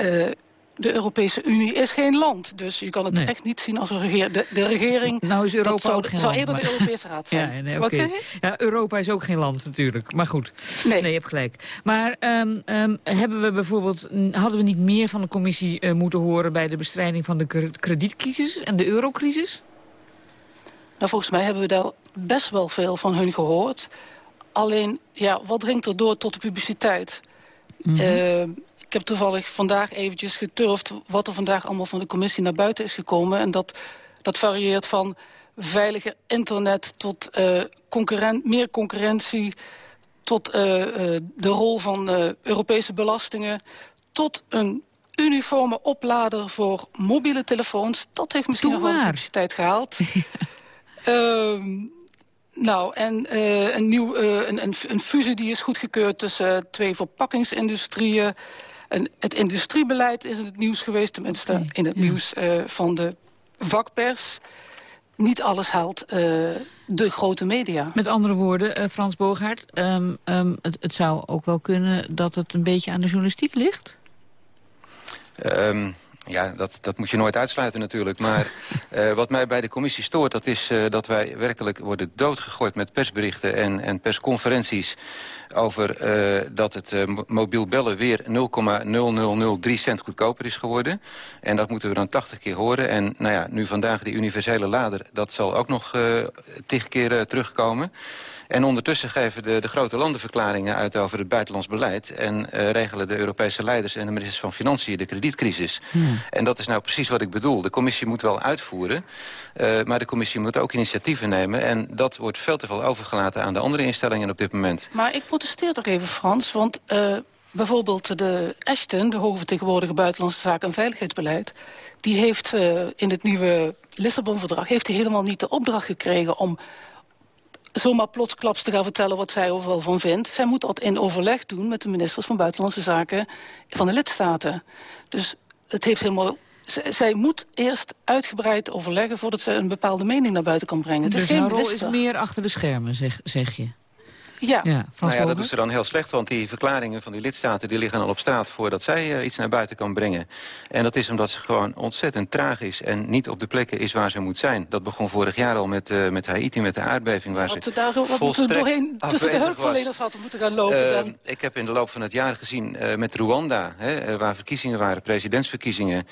uh, de Europese Unie is geen land. Dus je kan het nee. echt niet zien als een regering. De, de, regering nou is Europa zou, ook geen zou land, eerder maar... de Europese Raad zijn. ja, nee, Wat okay. zeg je? Ja, Europa is ook geen land natuurlijk, maar goed. Nee, nee je hebt gelijk. Maar um, um, hebben we bijvoorbeeld, hadden we niet meer van de commissie uh, moeten horen... bij de bestrijding van de kredietcrisis en de eurocrisis? Nou, volgens mij hebben we daar best wel veel van hun gehoord... Alleen, ja, wat dringt er door tot de publiciteit? Mm -hmm. uh, ik heb toevallig vandaag eventjes geturfd... wat er vandaag allemaal van de commissie naar buiten is gekomen. En dat, dat varieert van veiliger internet tot uh, concurren meer concurrentie... tot uh, de rol van Europese belastingen... tot een uniforme oplader voor mobiele telefoons. Dat heeft misschien nog wel publiciteit gehaald. uh, nou, en uh, een, nieuw, uh, een, een, een fusie die is goedgekeurd tussen twee verpakkingsindustrieën. En het industriebeleid is in het nieuws geweest, tenminste okay, in het ja. nieuws van de vakpers. Niet alles haalt de grote media. Met andere woorden, Frans Boogaard, um, um, het, het, zou ook wel kunnen dat het een beetje aan de journalistiek ligt? Um, ja, dat, dat moet je nooit uitsluiten natuurlijk. Maar uh, wat mij bij de commissie stoort... dat is uh, dat wij werkelijk worden doodgegooid met persberichten en, en persconferenties... over uh, dat het mobiel bellen weer 0,0003 cent goedkoper is geworden. En dat moeten we dan 80 keer horen. En nou ja, nu vandaag die universele lader... dat zal ook nog tig keer terugkomen. En ondertussen geven de, de grote landen verklaringen uit over het buitenlands beleid... en uh, regelen de Europese leiders en de ministers van Financiën de kredietcrisis. Hmm. En dat is nou precies wat ik bedoel. De commissie moet wel uitvoeren, uh, maar de commissie moet ook initiatieven nemen... en dat wordt veel te veel overgelaten aan de andere instellingen op dit moment. Maar ik protesteer toch even, Frans, want... Uh, bijvoorbeeld de Ashton, de hoge vertegenwoordiger buitenlandse zaken en veiligheidsbeleid... die heeft uh, in het nieuwe Lissabon-verdrag helemaal niet de opdracht gekregen... om zomaar plotsklaps te gaan vertellen wat zij overal van vindt. Zij moet dat in overleg doen met de ministers van Buitenlandse Zaken van de lidstaten. Dus het heeft helemaal... Zij moet eerst uitgebreid overleggen voordat ze een bepaalde mening naar buiten kan brengen. Het dus is geen haar rol is meer achter de schermen, zeg, zeg je? Ja. ja nou ja, dat is er dan heel slecht, want die verklaringen van die lidstaten... die liggen al op straat voordat zij uh, iets naar buiten kan brengen. En dat is omdat ze gewoon ontzettend traag is... en niet op de plekken is waar ze moet zijn. Dat begon vorig jaar al met, uh, met Haiti, met de aardbeving... waar wat ze daar, wat er doorheen tussen de hulpverleners hadden moeten gaan lopen uh, dan? Ik heb in de loop van het jaar gezien met Rwanda... Hè, waar verkiezingen waren, presidentsverkiezingen...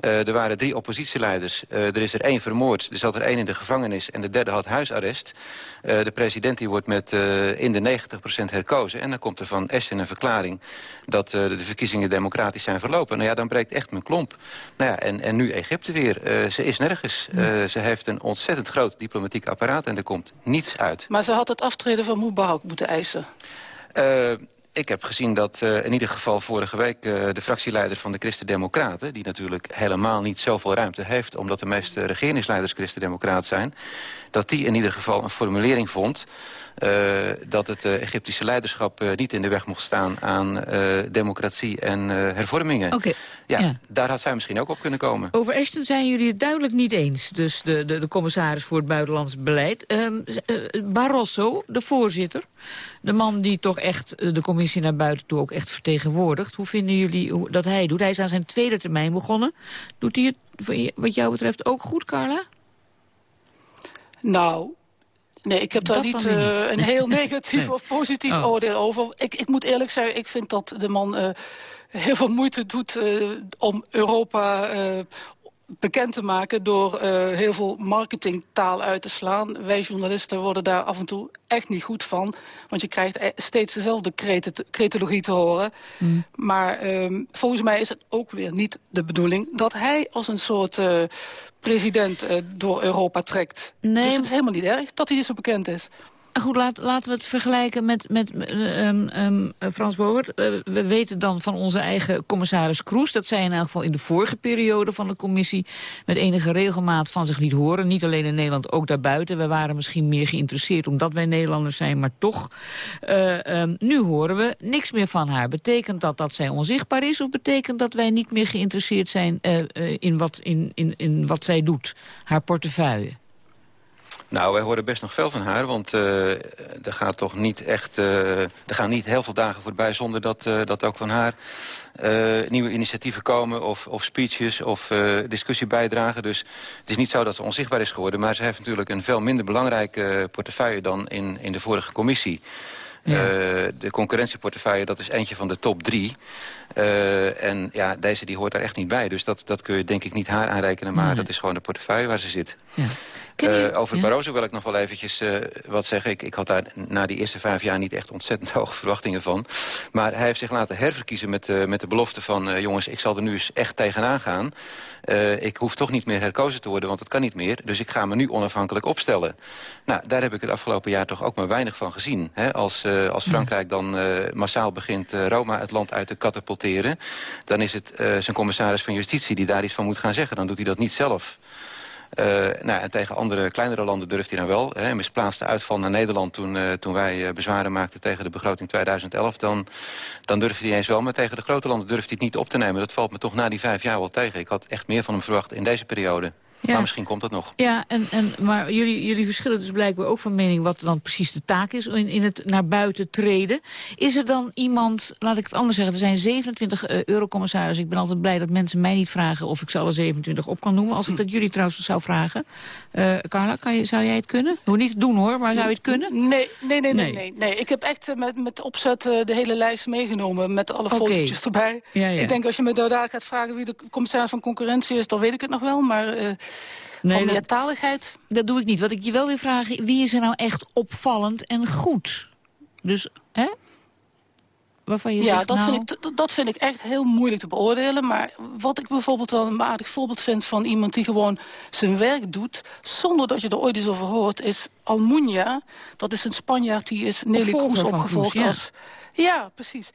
er waren drie oppositieleiders. er is er één vermoord, er zat er één in de gevangenis... en de derde had huisarrest. de president die wordt met in de 90% herkozen. En dan komt er van Ashton een verklaring dat de verkiezingen democratisch zijn verlopen. Nou ja, dan breekt echt mijn klomp. Nou ja, en, en nu Egypte weer. Ze is nergens. Ze heeft een ontzettend groot diplomatiek apparaat en er komt niets uit. Maar ze had het aftreden van Mubarak moeten eisen. Ik heb gezien dat uh, in ieder geval vorige week uh, de fractieleider van de Christen-Democraten... die natuurlijk helemaal niet zoveel ruimte heeft... omdat de meeste regeringsleiders Christen-Democraat zijn... dat die in ieder geval een formulering vond... Uh, dat het Egyptische leiderschap niet in de weg mocht staan aan democratie en hervormingen. Okay. Ja, ja, daar had zij misschien ook op kunnen komen. Over Ashton zijn jullie het duidelijk niet eens. Dus de, de, de commissaris voor het buitenlands beleid. Uh, Barroso, de voorzitter, de man die toch echt de commissie naar buiten toe ook echt vertegenwoordigt. Hoe vinden jullie dat hij doet? Hij is aan zijn tweede termijn begonnen. Doet hij het wat jou betreft ook goed, Carla? Nou, Nee, ik heb daar niet, uh, een heel negatief nee. of positief oh. oordeel over. Ik, ik moet eerlijk zeggen, ik vind dat de man uh, heel veel moeite doet uh, om Europa bekend te maken door uh, heel veel marketingtaal uit te slaan. Wij journalisten worden daar af en toe echt niet goed van. Want je krijgt e- steeds dezelfde cretologie te horen. Mm. Maar um, volgens mij is het ook weer niet de bedoeling... dat hij als een soort uh, president uh, door Europa trekt. Nee. Dus het is helemaal niet erg dat hij zo bekend is. Goed, laat, laten we het vergelijken met, met um, um, Frans Boert. Uh, we weten dan van onze eigen commissaris Kroes... dat zij in elk geval in de vorige periode van de commissie... met enige regelmaat van zich liet horen. Niet alleen in Nederland, ook daarbuiten. We waren misschien meer geïnteresseerd omdat wij Nederlanders zijn, maar toch. Um, nu horen we niks meer van haar. Betekent dat dat zij onzichtbaar is... of betekent dat wij niet meer geïnteresseerd zijn in, wat, in, in, in wat zij doet? Haar portefeuille? Nou, wij horen best nog veel van haar, want uh, er gaat toch niet echt, uh, er gaan niet heel veel dagen voorbij zonder dat, uh, dat ook van haar nieuwe initiatieven komen of, of speeches of discussiebijdragen. Dus het is niet zo dat ze onzichtbaar is geworden, maar ze heeft natuurlijk een veel minder belangrijke portefeuille dan in, in de vorige commissie. Ja. De concurrentieportefeuille, dat is eentje van de top drie. Uh, en ja, deze die hoort daar echt niet bij. Dus dat, dat kun je denk ik niet haar aanrekenen. Maar nee. dat is gewoon de portefeuille waar ze zit. Ja. Uh, over ja. Barroso wil ik nog wel eventjes uh, wat zeggen. Ik, ik had daar na die eerste vijf jaar niet echt ontzettend hoge verwachtingen van. Maar hij heeft zich laten herverkiezen met, uh, met de belofte van... jongens, ik zal er nu eens echt tegenaan gaan. ik hoef toch niet meer herkozen te worden, want het kan niet meer. Dus ik ga me nu onafhankelijk opstellen. Nou, daar heb ik het afgelopen jaar toch ook maar weinig van gezien. Hè? Als, als Frankrijk dan massaal begint Roma het land uit te katapulteren... dan is het zijn commissaris van Justitie die daar iets van moet gaan zeggen. Dan doet hij dat niet zelf. Uh, nou, en tegen andere kleinere landen durft hij dan wel. Hè. Misplaatste uitval naar Nederland toen, uh, toen wij uh, bezwaren maakten tegen de begroting 2011. Dan, dan durfde hij eens wel, maar tegen de grote landen durft hij het niet op te nemen. Dat valt me toch na die vijf jaar wel tegen. Ik had echt meer van hem verwacht in deze periode. Ja. Maar misschien komt dat nog. Ja, en, en, maar jullie, jullie verschillen dus blijkbaar ook van mening... wat dan precies de taak is in, in het naar buiten treden. Is er dan iemand, laat ik het anders zeggen... er zijn 27 uh, eurocommissarissen. Ik ben altijd blij dat mensen mij niet vragen... of ik ze alle 27 op kan noemen. Als ik dat jullie trouwens zou vragen. Uh, Carla, kan je, zou jij het kunnen? Hoe niet doen hoor, maar zou je het kunnen? Nee, nee, nee, nee. nee, nee. Ik heb echt uh, met, met opzet de hele lijst meegenomen. Met alle okay. erbij. Ja, ja. Ik denk als je me daar gaat vragen... wie de commissaris van concurrentie is, dan weet ik het nog wel. Maar... Nee, van meertaligheid? Dat, dat doe ik niet. Wat ik je wel wil vragen, wie is er nou echt opvallend en goed? Dus, hè? Waarvan je ja, zegt, dat, nou... vind ik, dat vind ik echt heel moeilijk te beoordelen. Maar wat ik bijvoorbeeld wel een aardig voorbeeld vind... van iemand die gewoon zijn werk doet... zonder dat je er ooit eens over hoort, is Almunia. Dat is een Spanjaard die is Nelly opgevolgd ja. als... Ja, precies.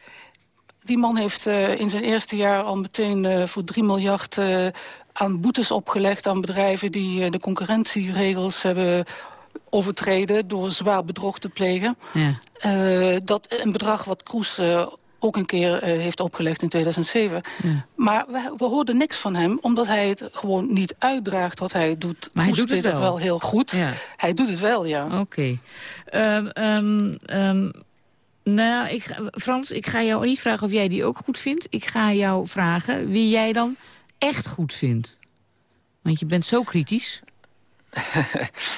Die man heeft uh, in zijn eerste jaar al meteen uh, voor 3 miljard... Uh, aan boetes opgelegd aan bedrijven die uh, de concurrentieregels hebben overtreden door zwaar bedrog te plegen. Ja. Uh, dat een bedrag wat Kroes uh, ook een keer uh, heeft opgelegd in 2007. Ja. Maar we, we hoorden niks van hem, omdat hij het gewoon niet uitdraagt wat hij doet. Maar hij doet het wel. wel heel goed. Ja. Hij doet het wel, ja. Oké. Okay. Um, um, um, nou, ik, Frans, ik ga jou niet vragen of jij die ook goed vindt. Ik ga jou vragen wie jij dan echt goed vindt. Want je bent zo kritisch.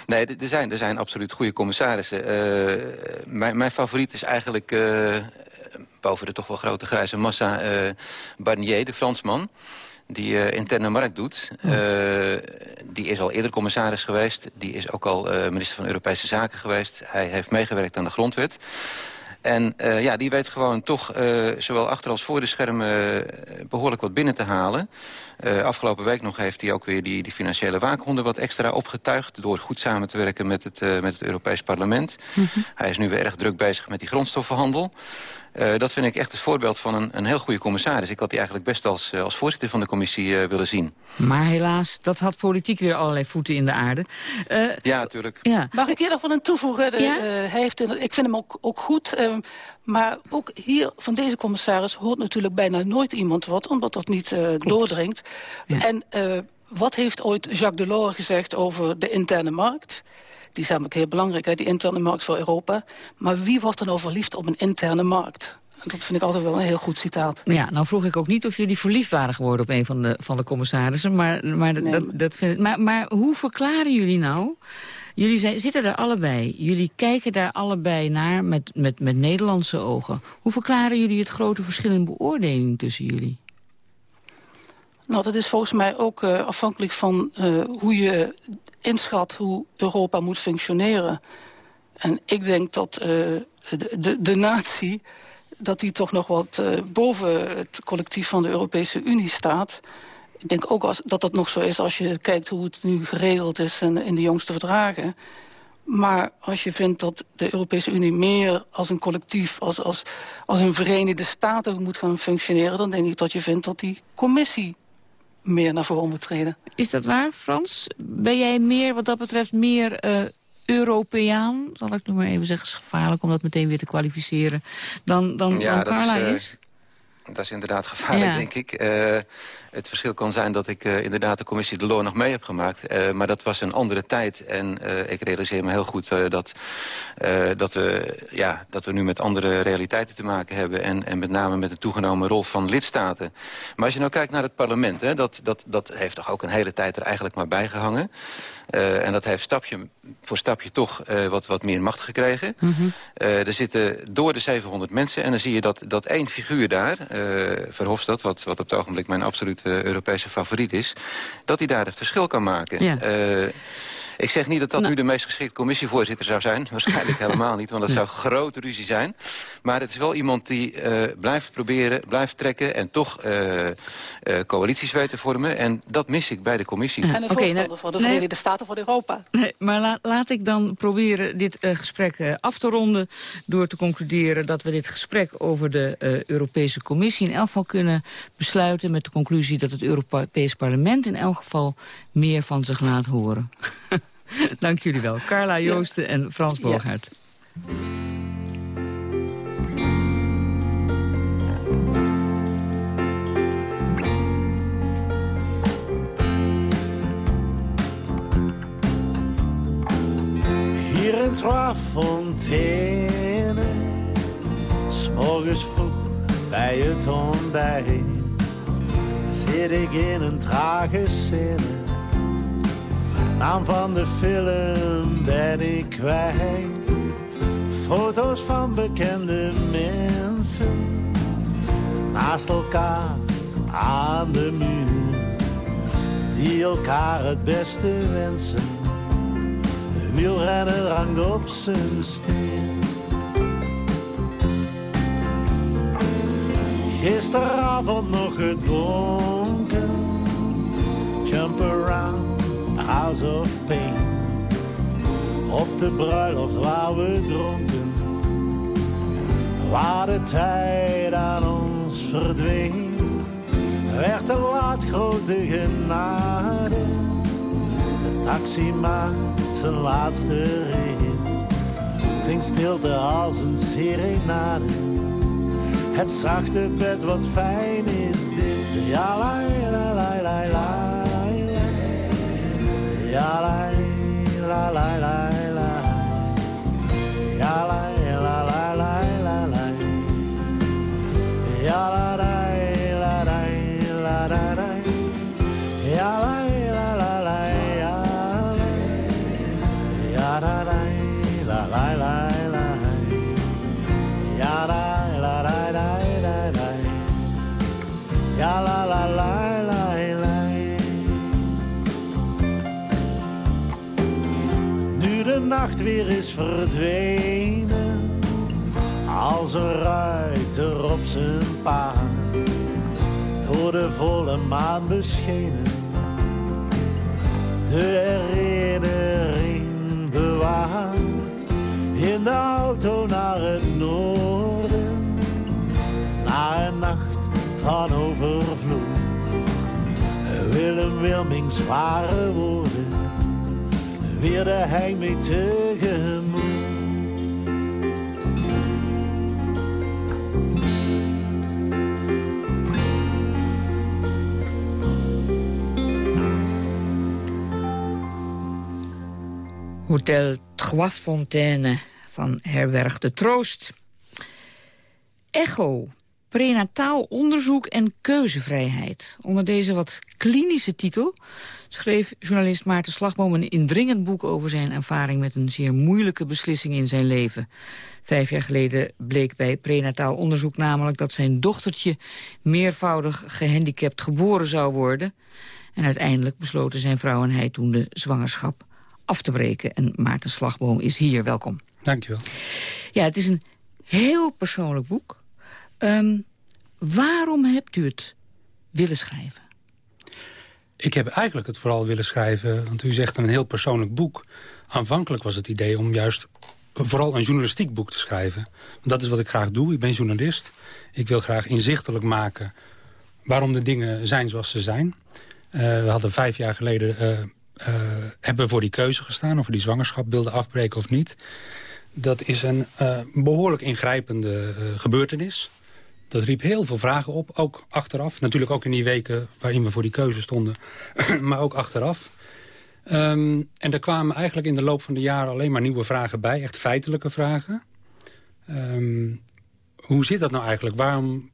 nee, er zijn, er zijn absoluut goede commissarissen. Uh, mijn, mijn favoriet is eigenlijk uh, boven de toch wel grote grijze massa eh, Barnier, de Fransman die uh, interne markt doet. Uh, die is al eerder commissaris geweest. Die is ook al uh, minister van Europese Zaken geweest. Hij heeft meegewerkt aan de grondwet. En uh, ja, die weet gewoon toch, uh, zowel achter als voor de schermen... Uh, behoorlijk wat binnen te halen. afgelopen week nog heeft hij ook weer die, die financiële waakhonden wat extra opgetuigd... door goed samen te werken met het, met het Europees Parlement. Mm -hmm. Hij is nu weer erg druk bezig met die grondstoffenhandel. Uh, dat vind ik echt het voorbeeld van een, een heel goede commissaris. Ik had die eigenlijk best als, als voorzitter van de commissie uh, willen zien. Maar helaas, dat had politiek weer allerlei voeten in de aarde. Uh, ja, natuurlijk. Ja. Mag ik hier nog wat aan toevoegen? De, ja? hij heeft, ik vind hem ook, ook goed. Um, maar ook hier van deze commissaris hoort natuurlijk bijna nooit iemand wat... omdat dat niet doordringt. Ja. En wat heeft ooit Jacques Delors gezegd over de interne markt... Die is namelijk heel belangrijk, hè, die interne markt voor Europa. Maar wie wordt er nou verliefd op een interne markt? Dat vind ik altijd wel een heel goed citaat. Ja, nou vroeg ik ook niet of jullie verliefd waren geworden op een van de, van de commissarissen. Maar, maar, nee, dat, dat vind, maar, maar hoe verklaren jullie nou... Jullie zijn, zitten daar allebei. Jullie kijken daar allebei naar met, met, met Nederlandse ogen. Hoe verklaren jullie het grote verschil in beoordeling tussen jullie? Nou, dat is volgens mij ook uh, afhankelijk van uh, hoe je inschat hoe Europa moet functioneren. En ik denk dat uh, de, de, de natie dat die toch nog wat boven het collectief van de Europese Unie staat. Ik denk ook als, dat dat nog zo is als je kijkt hoe het nu geregeld is in, in de jongste verdragen. Maar als je vindt dat de Europese Unie meer als een collectief... als, als, als een Verenigde Staten moet gaan functioneren... dan denk ik dat je vindt dat die commissie meer naar voren moet treden. Is dat waar, Frans? Ben jij meer, wat dat betreft, meer uh, Europeaan? Zal ik nog maar even zeggen, is gevaarlijk om dat meteen weer te kwalificeren. Dan, dan, ja, dan Carla is, uh, is? Dat is inderdaad gevaarlijk, Ja. denk ik. Uh, het verschil kan zijn dat ik uh, inderdaad de commissie de Loor nog mee heb gemaakt. Uh, maar dat was een andere tijd. En uh, ik realiseer me heel goed dat, dat, we, ja, dat we nu met andere realiteiten te maken hebben. En, en met name met de toegenomen rol van lidstaten. Maar als je nou kijkt naar het parlement... Hè, dat, dat, dat heeft toch ook een hele tijd er eigenlijk maar bij gehangen. En dat heeft stapje voor stapje toch wat, wat meer macht gekregen. Mhm. Er zitten door de 700 mensen. En dan zie je dat, dat één figuur daar, Verhofstadt... Wat, wat op het ogenblik mijn absolute Europese favoriet is... dat hij daar het verschil kan maken. Ja. Ik zeg niet dat dat Nou. nu de meest geschikte commissievoorzitter zou zijn. Waarschijnlijk helemaal niet, want dat zou grote ruzie zijn. Maar het is wel iemand die uh, blijft proberen, blijft trekken... en toch uh, uh, coalities weet te vormen. En dat mis ik bij de commissie. En een Oké, voorstander nou, voor de nee. Verenigde Staten voor Europa. Nee, maar la- laat ik dan proberen dit eh, gesprek eh, af te ronden... door te concluderen dat we dit gesprek over de eh, Europese Commissie... in elk geval kunnen besluiten met de conclusie... dat het Europees Parlement in elk geval meer van zich laat horen. Dank jullie wel. Carla Joosten en Frans Ja. Booghuis. Hier in Twafonteinen, s'morgens vroeg bij het ontbijt, zit ik in een trage scène. Naam van de film ben ik kwijt. Foto's van bekende mensen, naast elkaar aan de muur, die elkaar het beste wensen. De wielrenner hangt op zijn steen. Gisteravond nog gedronken. Of. Op de bruiloft waar we dronken. Waar de tijd aan ons verdween. Werd te laat grote genade. De taxi maakt zijn laatste rit. Klinkt stilte als een serenade. Het zachte bed, wat fijn is dit. Ja, la, la, la, la, la. Ja, la, la, la, la, la. Ja, la, nacht weer is verdwenen, als een ruiter op zijn paard, door de volle maan beschenen. De herinnering bewaard, in de auto naar het noorden, na een nacht van overvloed. Willem Wilmings zware woorden, weerde hij mee tegemoet. Hotel Trois Fontaines van Herberg de Troost. Echo, prenataal onderzoek en keuzevrijheid. Onder deze wat klinische titel schreef journalist Maarten Slagboom... een indringend boek over zijn ervaring met een zeer moeilijke beslissing in zijn leven. Vijf jaar geleden bleek bij prenataal onderzoek namelijk... dat zijn dochtertje meervoudig gehandicapt geboren zou worden. En uiteindelijk besloten zijn vrouw en hij toen de zwangerschap af te breken. En Maarten Slagboom is hier. Welkom. Dankjewel. Ja, het is een heel persoonlijk boek. Ehm, waarom hebt u het willen schrijven? Ik heb eigenlijk het vooral willen schrijven, want u zegt een heel persoonlijk boek. Aanvankelijk was het idee om juist vooral een journalistiek boek te schrijven. Dat is wat ik graag doe. Ik ben journalist. Ik wil graag inzichtelijk maken waarom de dingen zijn zoals ze zijn. Uh, we hadden vijf jaar geleden uh, uh, hebben voor die keuze gestaan... of we die zwangerschap wilden afbreken of niet. Dat is een behoorlijk ingrijpende gebeurtenis. Dat riep heel veel vragen op, ook achteraf. Natuurlijk ook in die weken waarin we voor die keuze stonden. maar ook achteraf. Um, en er kwamen eigenlijk in de loop van de jaren alleen maar nieuwe vragen bij. Echt feitelijke vragen. Um, hoe zit dat nou eigenlijk? Waarom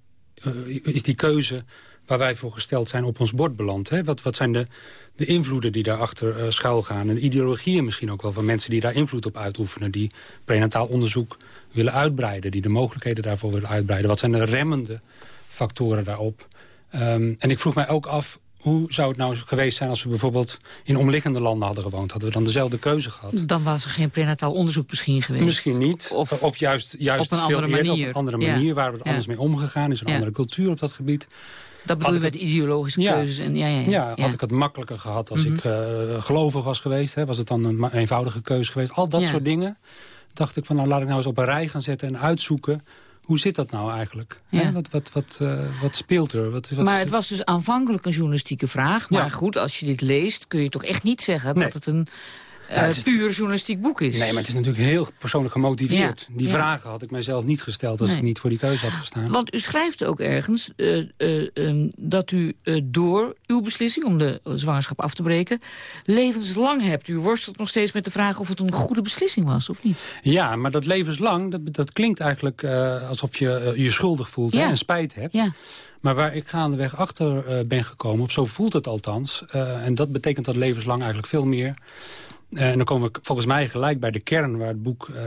is die keuze waar wij voor gesteld zijn op ons bord beland? Hè? Wat, wat zijn de, de invloeden die daarachter uh, schuilgaan? En ideologieën misschien ook wel van mensen die daar invloed op uitoefenen... die prenataal onderzoek willen uitbreiden... die de mogelijkheden daarvoor willen uitbreiden. Wat zijn de remmende factoren daarop? Um, en ik vroeg mij ook af... Hoe zou het nou geweest zijn als we bijvoorbeeld in omliggende landen hadden gewoond? Hadden we dan dezelfde keuze gehad? Dan was er geen prenataal onderzoek misschien geweest. Misschien niet. Of, of juist, juist op een andere eerder, manier. Op een andere manier, ja. waar we er ja. anders mee omgegaan. Is een Ja. andere cultuur op dat gebied. Dat bedoel je met ideologische keuzes. En, ja, ja, ja. Ja, had ik het makkelijker gehad als Mhm. ik uh, gelovig was geweest. Hè? Was het dan een eenvoudige keuze geweest. Al dat soort dingen. Dacht ik van nou laat ik nou eens op een rij gaan zetten en uitzoeken. Hoe zit dat nou eigenlijk? Ja. Wat, wat, wat, uh, wat speelt er? Wat, wat maar het was dus aanvankelijk een journalistieke vraag. Maar Ja. goed, als je dit leest kun je toch echt niet zeggen... Nee. dat het een eh, Ja, het is- puur journalistiek boek is. Nee, maar het is natuurlijk heel persoonlijk gemotiveerd. Ja. Die Ja. vragen had ik mijzelf niet gesteld als Nee. ik niet voor die keuze had gestaan. Want u schrijft ook ergens eh, eh, ehm, dat u eh, door uw beslissing om de zwangerschap af te breken... levenslang hebt. U worstelt nog steeds met de vraag of het een goede beslissing was, of niet? Ja, maar dat levenslang, dat, dat klinkt eigenlijk alsof je je schuldig voelt hè, en spijt hebt. Ja. Maar waar ik gaandeweg achter ben gekomen, of zo voelt het althans... en dat betekent dat levenslang eigenlijk veel meer... Uh, en dan komen we volgens mij gelijk bij de kern waar het boek uh,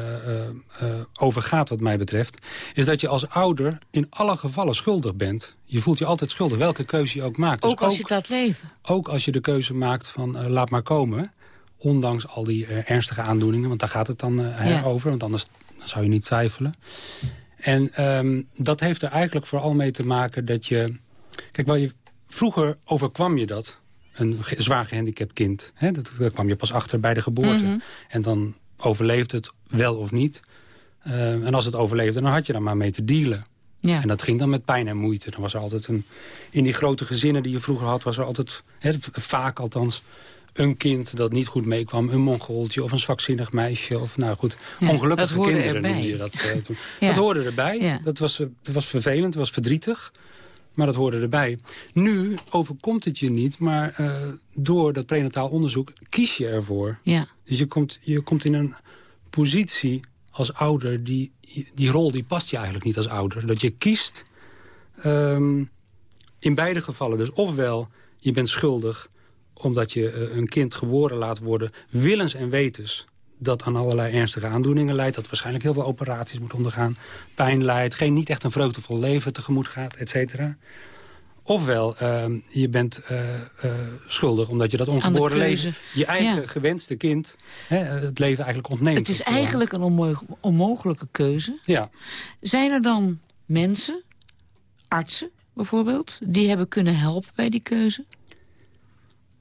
uh, over gaat wat mij betreft. Is dat je als ouder in alle gevallen schuldig bent. Je voelt je altijd schuldig, welke keuze je ook maakt. Ook Dus als je het laat leven. ook als je de keuze maakt van uh, laat maar komen. Ondanks al die ernstige aandoeningen, want daar gaat het dan Ja. over. Want anders dan zou je niet twijfelen. En um, dat heeft er eigenlijk vooral mee te maken dat je... Kijk, waar je, vroeger overkwam je dat, een zwaar gehandicapt kind. Hè? Dat, daar kwam je pas achter bij de geboorte. Mhm. En dan overleeft het wel of niet. Uh, en als het overleefde, dan had je daar maar mee te dealen. Ja. En dat ging dan met pijn en moeite. Dan was er altijd een... In die grote gezinnen die je vroeger had, was er altijd... Hè, vaak althans een kind dat niet goed meekwam. Een mongooltje of een zwakzinnig meisje. Of nou goed, Ja, ongelukkige kinderen noemde je dat uh, toen. Ja. Dat hoorde erbij. Ja. Dat, was, uh, dat was vervelend, dat was verdrietig. Maar dat hoorde erbij. Nu overkomt het je niet, maar uh, door dat prenataal onderzoek kies je ervoor. Ja. Dus je komt, je komt in een positie als ouder, die, die rol die past je eigenlijk niet als ouder. Dat je kiest um, in beide gevallen. Dus ofwel je bent schuldig omdat je uh, een kind geboren laat worden... willens en wetens dat aan allerlei ernstige aandoeningen leidt... dat waarschijnlijk heel veel operaties moet ondergaan, pijn leidt... geen niet echt een vreugdevol leven tegemoet gaat, et cetera. Ofwel, ehm, je bent eh, eh, schuldig omdat je dat ongeboren leven... je eigen Ja. gewenste kind hè, het leven eigenlijk ontneemt. Het is eigenlijk een onmo- onmogelijke keuze. Ja. Zijn er dan mensen, artsen bijvoorbeeld... die hebben kunnen helpen bij die keuze?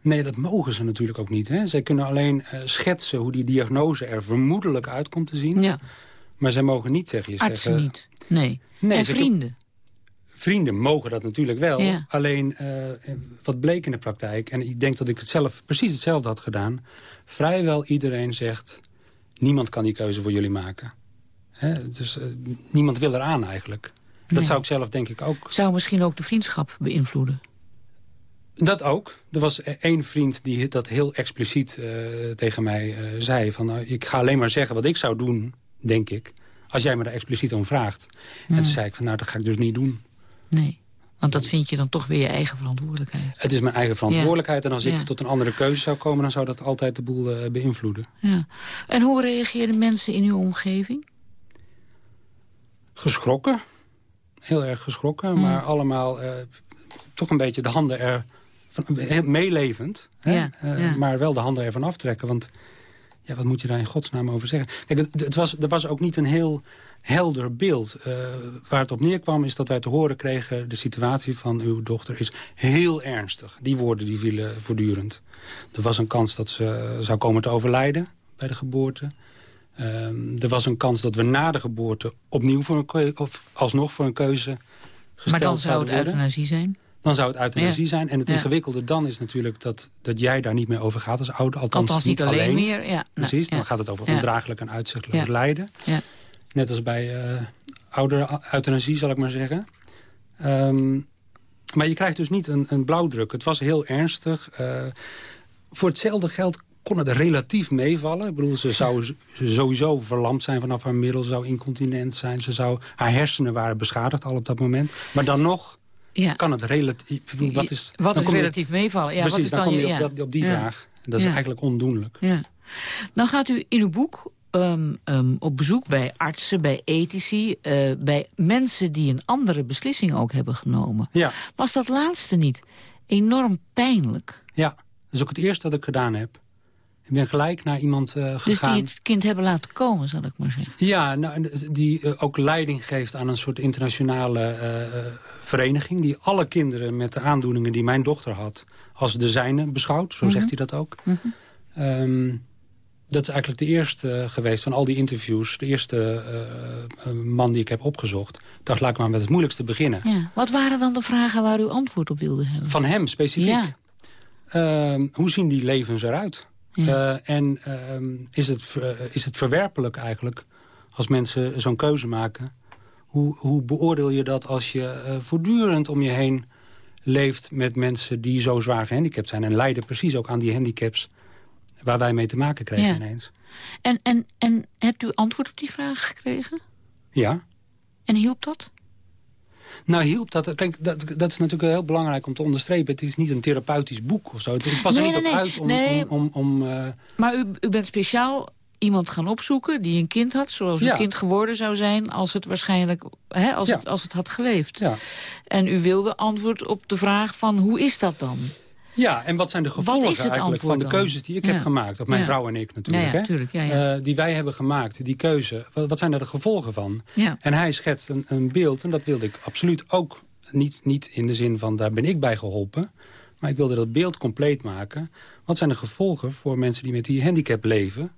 Nee, dat mogen ze natuurlijk ook niet. Hè. Zij kunnen alleen eh, schetsen hoe die diagnose er vermoedelijk uit komt te zien. Ja. Maar zij mogen niet tegen je Artsen zeggen... niet. Nee. Nee, en vrienden. Vrienden mogen dat natuurlijk wel. Ja. Alleen, eh, wat bleek in de praktijk... en ik denk dat ik het zelf precies hetzelfde had gedaan... vrijwel iedereen zegt... niemand kan die keuze voor jullie maken. Hè, dus eh, niemand wil eraan eigenlijk. Dat Nee. zou ik zelf denk ik ook Zou misschien ook de vriendschap beïnvloeden? Dat ook. Er was e- één vriend die dat heel expliciet eh, tegen mij eh, zei. Van, nou, ik ga alleen maar zeggen wat ik zou doen, denk ik. Als jij me daar expliciet om vraagt. En toen zei ik van, nou, dat ga ik dus niet doen. Nee. Want dat vind je dan toch weer je eigen verantwoordelijkheid. Het is mijn eigen verantwoordelijkheid. En als ik Ja. tot een andere keuze zou komen... dan zou dat altijd de boel eh, beïnvloeden. Ja. En hoe reageerden mensen in uw omgeving? Geschrokken. Heel erg geschrokken. Mm. Maar allemaal toch een beetje de handen er... Meelevend. Hè? Eh, ja. Maar wel de handen ervan aftrekken. Want ja, wat moet je daar in godsnaam over zeggen? Kijk, het, het was, er was ook niet een heel helder beeld. Eh, waar het op neerkwam is dat wij te horen kregen... de situatie van uw dochter is heel ernstig. Die woorden die vielen voortdurend. Er was een kans dat ze zou komen te overlijden bij de geboorte. Ehm, er was een kans dat we na de geboorte opnieuw voor een keuze... of alsnog voor een keuze gesteld Maar dan zou het zouden worden. euthanasie zijn? Dan zou het euthanasie Ja. zijn. En het Ja. ingewikkelde dan is natuurlijk dat, dat jij daar niet meer over gaat als ouder. Althans, Althans niet alleen meer, ja. Precies, Nou, dan ja. gaat het over ondraaglijk en uitzichtloos Ja. lijden. Ja. Net als bij eh ouder euthanasie, zal ik maar zeggen. Ehm, maar je krijgt dus niet een, een blauwdruk. Het was heel ernstig. Eh, voor hetzelfde geld kon het relatief meevallen. Ik bedoel, ze zou sowieso verlamd zijn vanaf haar middel. Zou incontinent zijn. Ze zou, haar hersenen waren beschadigd al op dat moment. Maar dan nog Ja. kan het relatief... Wat is, Wat is je- relatief meevallen? Ja, precies, wat is dan dan kom je je- op, ja. dat, op die Ja. vraag. Dat is Ja. eigenlijk ondoenlijk. Ja. Dan gaat u in uw boek ehm, ehm, op bezoek bij artsen, bij ethici... eh, bij mensen die een andere beslissing ook hebben genomen. Ja. Was dat laatste niet enorm pijnlijk? Ja, dat is ook het eerste wat ik gedaan heb. Ik ben gelijk naar iemand eh, Dus gegaan... die het kind hebben laten komen, zal ik maar zeggen. Ja, nou, en die eh, ook leiding geeft aan een soort internationale eh, eh, vereniging... die alle kinderen met de aandoeningen die mijn dochter had... als de zijne beschouwt, zo Mhm. zegt hij dat ook. Ehm, dat is eigenlijk de eerste eh, geweest van al die interviews. De eerste eh, eh, man die ik heb opgezocht. Ik dacht, laat ik maar met het moeilijkste beginnen. Ja. Wat waren dan de vragen waar u antwoord op wilde hebben? Van hem specifiek. Ja. Ehm, hoe zien die levens eruit? Eh, en ehm, is, het, eh, is het verwerpelijk eigenlijk als mensen zo'n keuze maken? Hoe, hoe beoordeel je dat als je eh, voortdurend om je heen leeft met mensen die zo zwaar gehandicapt zijn... en lijden precies ook aan die handicaps waar wij mee te maken kregen Ja. ineens? En, en, en hebt u antwoord op die vraag gekregen? Ja. En hielp dat? Nou, hielp dat. Kijk, dat, dat is natuurlijk heel belangrijk om te onderstrepen. Het is niet een therapeutisch boek of zo. Het- was er niet nee, op nee. uit om... Nee. om, om, om, eh, Maar u, u bent speciaal iemand gaan opzoeken die een kind had... zoals Ja. een kind geworden zou zijn als het waarschijnlijk hè, als, Ja. het, als het had geleefd. Ja. En u wilde antwoord op de vraag van hoe is dat dan? Ja, en wat zijn de gevolgen eigenlijk van de keuzes die ik Ja. heb gemaakt? Of mijn Ja. vrouw en ik natuurlijk. Ja, hè? Eh, die wij hebben gemaakt, die keuze. Wat, wat zijn daar de gevolgen van? En hij schetst een, een beeld, en dat wilde ik absoluut ook... Niet, niet in de zin van, daar ben ik bij geholpen... maar ik wilde dat beeld compleet maken. Wat zijn de gevolgen voor mensen die met die handicap leven...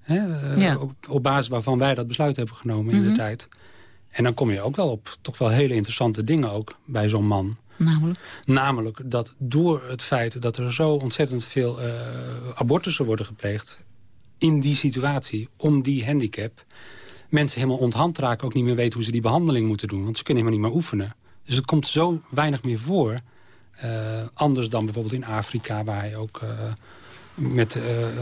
Hè, eh, Ja. op, op basis waarvan wij dat besluit hebben genomen in Mhm. de tijd. En dan kom je ook wel op toch wel hele interessante dingen ook bij zo'n man. Namelijk? Namelijk dat door het feit dat er zo ontzettend veel eh, abortussen worden gepleegd... in die situatie, om die handicap... mensen helemaal onthand raken, ook niet meer weten hoe ze die behandeling moeten doen. Want ze kunnen helemaal niet meer oefenen. Dus het komt zo weinig meer voor. eh, anders dan bijvoorbeeld in Afrika, waar hij ook eh, met...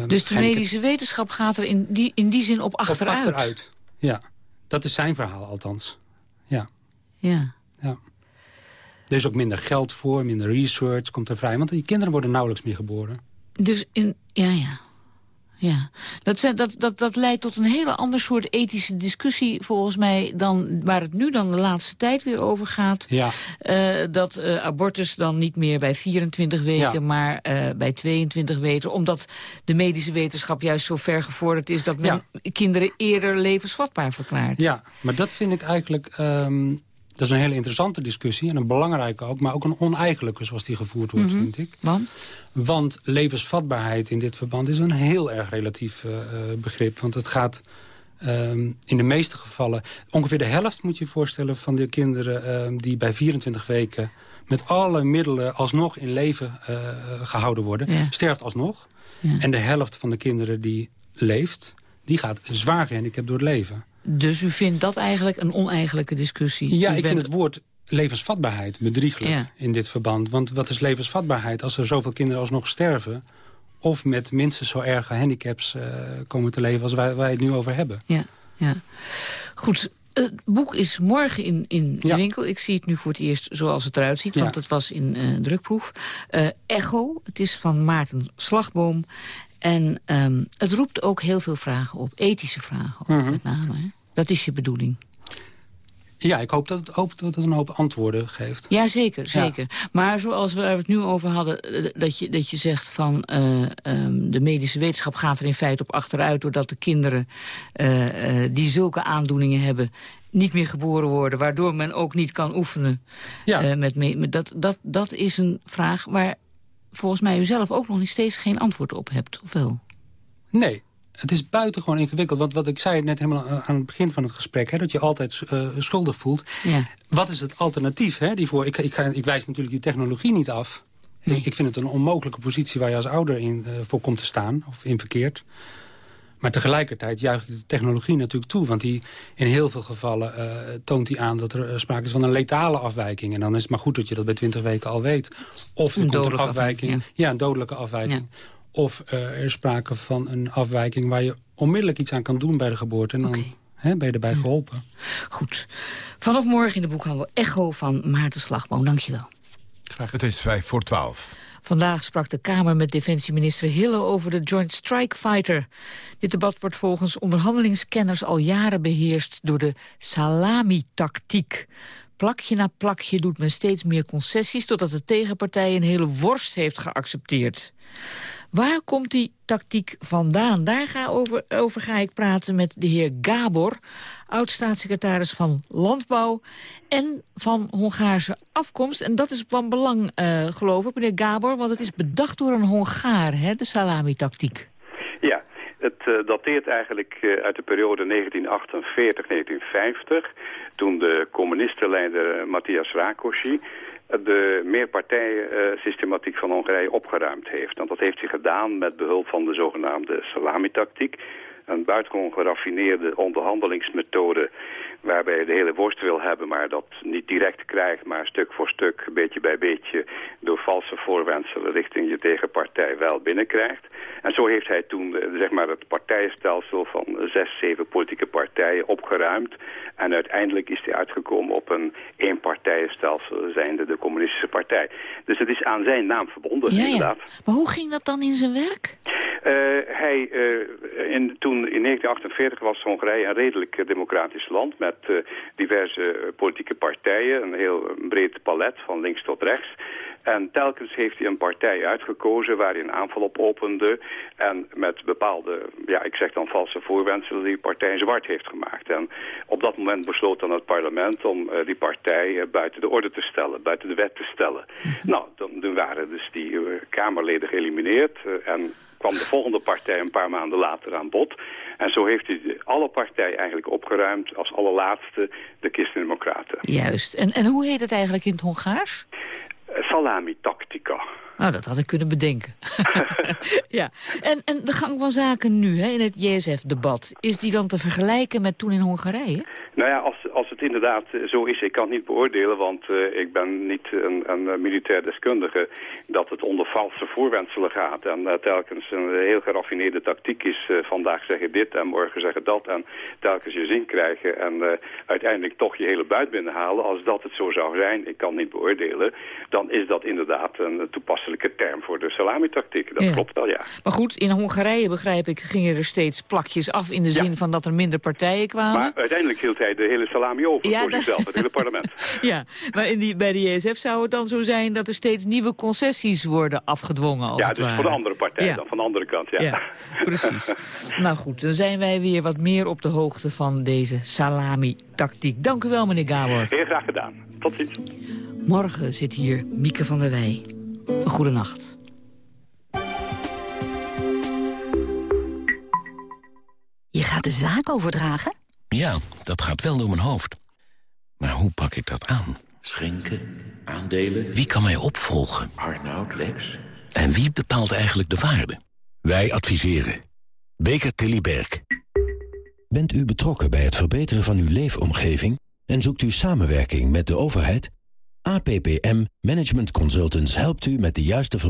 Dus de medische wetenschap gaat er in die, in die zin op achteruit? Op achteruit, ja. Dat is zijn verhaal althans. Ja. Ja. ja. Er is ook minder geld voor, minder research komt er vrij. Want die kinderen worden nauwelijks meer geboren. Dus in... Ja, ja. Ja, dat, zijn, dat, dat, dat leidt tot een hele ander soort ethische discussie volgens mij... dan waar het nu dan de laatste tijd weer over gaat. Ja. Uh, dat uh, abortus dan niet meer bij 24 weken, ja. maar uh, bij 22 weken. Omdat de medische wetenschap juist zo ver gevorderd is... dat men ja. kinderen eerder levensvatbaar verklaart. Ja, maar dat vind ik eigenlijk... Um, dat is een hele interessante discussie en een belangrijke ook... maar ook een oneigenlijke zoals die gevoerd wordt, Mhm. mm -hmm. vind ik. Want? Want levensvatbaarheid in dit verband is een heel erg relatief uh, begrip. Want het gaat um, in de meeste gevallen... ongeveer de helft, moet je je voorstellen, van de kinderen... Um, die bij 24 weken met alle middelen alsnog in leven uh, gehouden worden... Ja. sterft alsnog. Ja. En de helft van de kinderen die leeft... die gaat zwaar gehandicapt door het leven. Dus u vindt dat eigenlijk een oneigenlijke discussie? Ja, u ik bent... vind het woord levensvatbaarheid bedrieglijk ja. in dit verband. Want wat is levensvatbaarheid als er zoveel kinderen alsnog sterven... of met minstens zo erge handicaps uh, komen te leven als wij, wij het nu over hebben? Ja, ja. Goed, het boek is morgen in, in de winkel. Ik zie het nu voor het eerst zoals het eruit ziet, want ja. het was in uh, drukproef. Uh, Echo, het is van Maarten Slagboom. En um, het roept ook heel veel vragen op, ethische vragen op, Mhm. mm -hmm. met name. Hè? Dat is je bedoeling. Ja, ik hoop dat het, hoop dat het een hoop antwoorden geeft. Ja, zeker, zeker. Ja. Maar zoals we het nu over hadden, eh, dat je, dat je zegt van uh, um, de medische wetenschap gaat er in feite op achteruit... doordat de kinderen uh, uh, die zulke aandoeningen hebben niet meer geboren worden... waardoor men ook niet kan oefenen. Ja. met, met dat, dat, dat is een vraag waar volgens mij u zelf ook nog niet steeds geen antwoord op hebt, of wel? Nee, het is buitengewoon ingewikkeld. Want wat ik zei net helemaal aan het begin van het gesprek... Hè, dat je altijd uh, schuldig voelt. Ja. Wat is het alternatief? Hè, die voor, ik, ik, ik wijs natuurlijk die technologie niet af. Nee. Ik, ik vind het een onmogelijke positie waar je als ouder in, uh, voor komt te staan. Of in verkeerd. Maar tegelijkertijd juich ik de technologie natuurlijk toe. Want die, in heel veel gevallen uh, toont die aan dat er sprake is van een letale afwijking. En dan is het maar goed dat je dat bij 20 weken al weet. Of een een afwijking. Ja. ja, een dodelijke afwijking. Ja. Of uh, er is sprake van een afwijking waar je onmiddellijk iets aan kan doen bij de geboorte. En dan okay. hè, ben je erbij geholpen. Goed. Vanaf morgen in de boekhandel Echo van Maarten Slagboom. Dank je wel. Graag. Het is vijf voor twaalf. Vandaag sprak de Kamer met defensieminister Hille over de Joint Strike Fighter. Dit debat wordt volgens onderhandelingskenners al jaren beheerst door de salami-tactiek. Plakje na plakje doet men steeds meer concessies... totdat de tegenpartij een hele worst heeft geaccepteerd. Waar komt die tactiek vandaan? Daar ga over, over ga ik praten met de heer Gabor... oud-staatssecretaris van Landbouw en van Hongaarse afkomst. En dat is van belang, uh, geloof ik, meneer Gabor... want het is bedacht door een Hongaar, hè, de salami-tactiek. Ja, het uh, dateert eigenlijk uh, uit de periode 1948-1950... toen de communistenleider Matthias Rákosi de meerpartijensystematiek van Hongarije opgeruimd heeft. Want dat heeft hij gedaan met behulp van de zogenaamde salami-tactiek. Een buitengewoon geraffineerde onderhandelingsmethode waarbij je de hele worst wil hebben, maar dat niet direct krijgt, maar stuk voor stuk, beetje bij beetje, door valse voorwenselen richting je tegenpartij wel binnenkrijgt. En zo heeft hij toen zeg maar, het partijstelsel van zes, zeven politieke partijen opgeruimd. En uiteindelijk is hij uitgekomen op een eenpartijenstelsel, zijnde de communistische partij. Dus het is aan zijn naam verbonden, ja, ja. inderdaad. Maar hoe ging dat dan in zijn werk? Uh, hij, uh, in, toen in 1948 was Hongarije een redelijk democratisch land met diverse politieke partijen, een heel breed palet van links tot rechts. En telkens heeft hij een partij uitgekozen waar hij een aanval op opende. En met bepaalde, ja, ik zeg dan valse voorwenselen die partij zwart heeft gemaakt. En op dat moment besloot dan het parlement om uh, die partij uh, buiten de orde te stellen, buiten de wet te stellen. -hmm. Nou, dan, dan, waren dus die uh, Kamerleden geëlimineerd. en kwam de volgende partij een paar maanden later aan bod. En zo heeft hij alle partijen eigenlijk opgeruimd als allerlaatste de Christen-Democraten. Juist. En, en hoe heet het eigenlijk in het Hongaars? Salami-tactica. Nou, dat had ik kunnen bedenken. ja. En, en de gang van zaken nu, hè, in het JSF-debat... is die dan te vergelijken met toen in Hongarije? Nou ja, als, als het inderdaad zo is, ik kan het niet beoordelen... want uh, ik ben niet een, een militair deskundige... dat het onder valse voorwenselen gaat... en uh, telkens een heel geraffineerde tactiek is... Uh, vandaag zeggen dit en morgen zeggen dat... en telkens je zin krijgen en uiteindelijk toch je hele buit binnenhalen. Als dat het zo zou zijn, ik kan het niet beoordelen... dan is dat inderdaad een toepassing term voor de salamitactiek. Dat Ja. klopt wel, ja. Maar goed, in Hongarije, begrijp ik, gingen er steeds plakjes af... in de zin van dat er minder partijen kwamen. Maar uiteindelijk hield hij de hele salami over Ja, voor dat- zichzelf, het hele parlement. Ja, maar in die, bij de JSF zou het dan zo zijn... dat er steeds nieuwe concessies worden afgedwongen, als ja, het dus ware. voor de andere partij dan, van de andere kant, ja. Ja, precies. nou goed, dan zijn wij weer wat meer op de hoogte van deze salami-tactiek. Dank u wel, meneer Gabor. Heel graag gedaan. Tot ziens. Morgen zit hier Mieke van der Wij. Een goede nacht. Je gaat de zaak overdragen? Ja, dat gaat wel door mijn hoofd. Maar hoe pak ik dat aan? Schenken, aandelen. Wie kan mij opvolgen? Arnoud, Lex. En wie bepaalt eigenlijk de waarde? Wij adviseren. Beker Tilly Berg. Bent u betrokken bij het verbeteren van uw leefomgeving en zoekt u samenwerking met de overheid? APPM Management Consultants helpt u met de juiste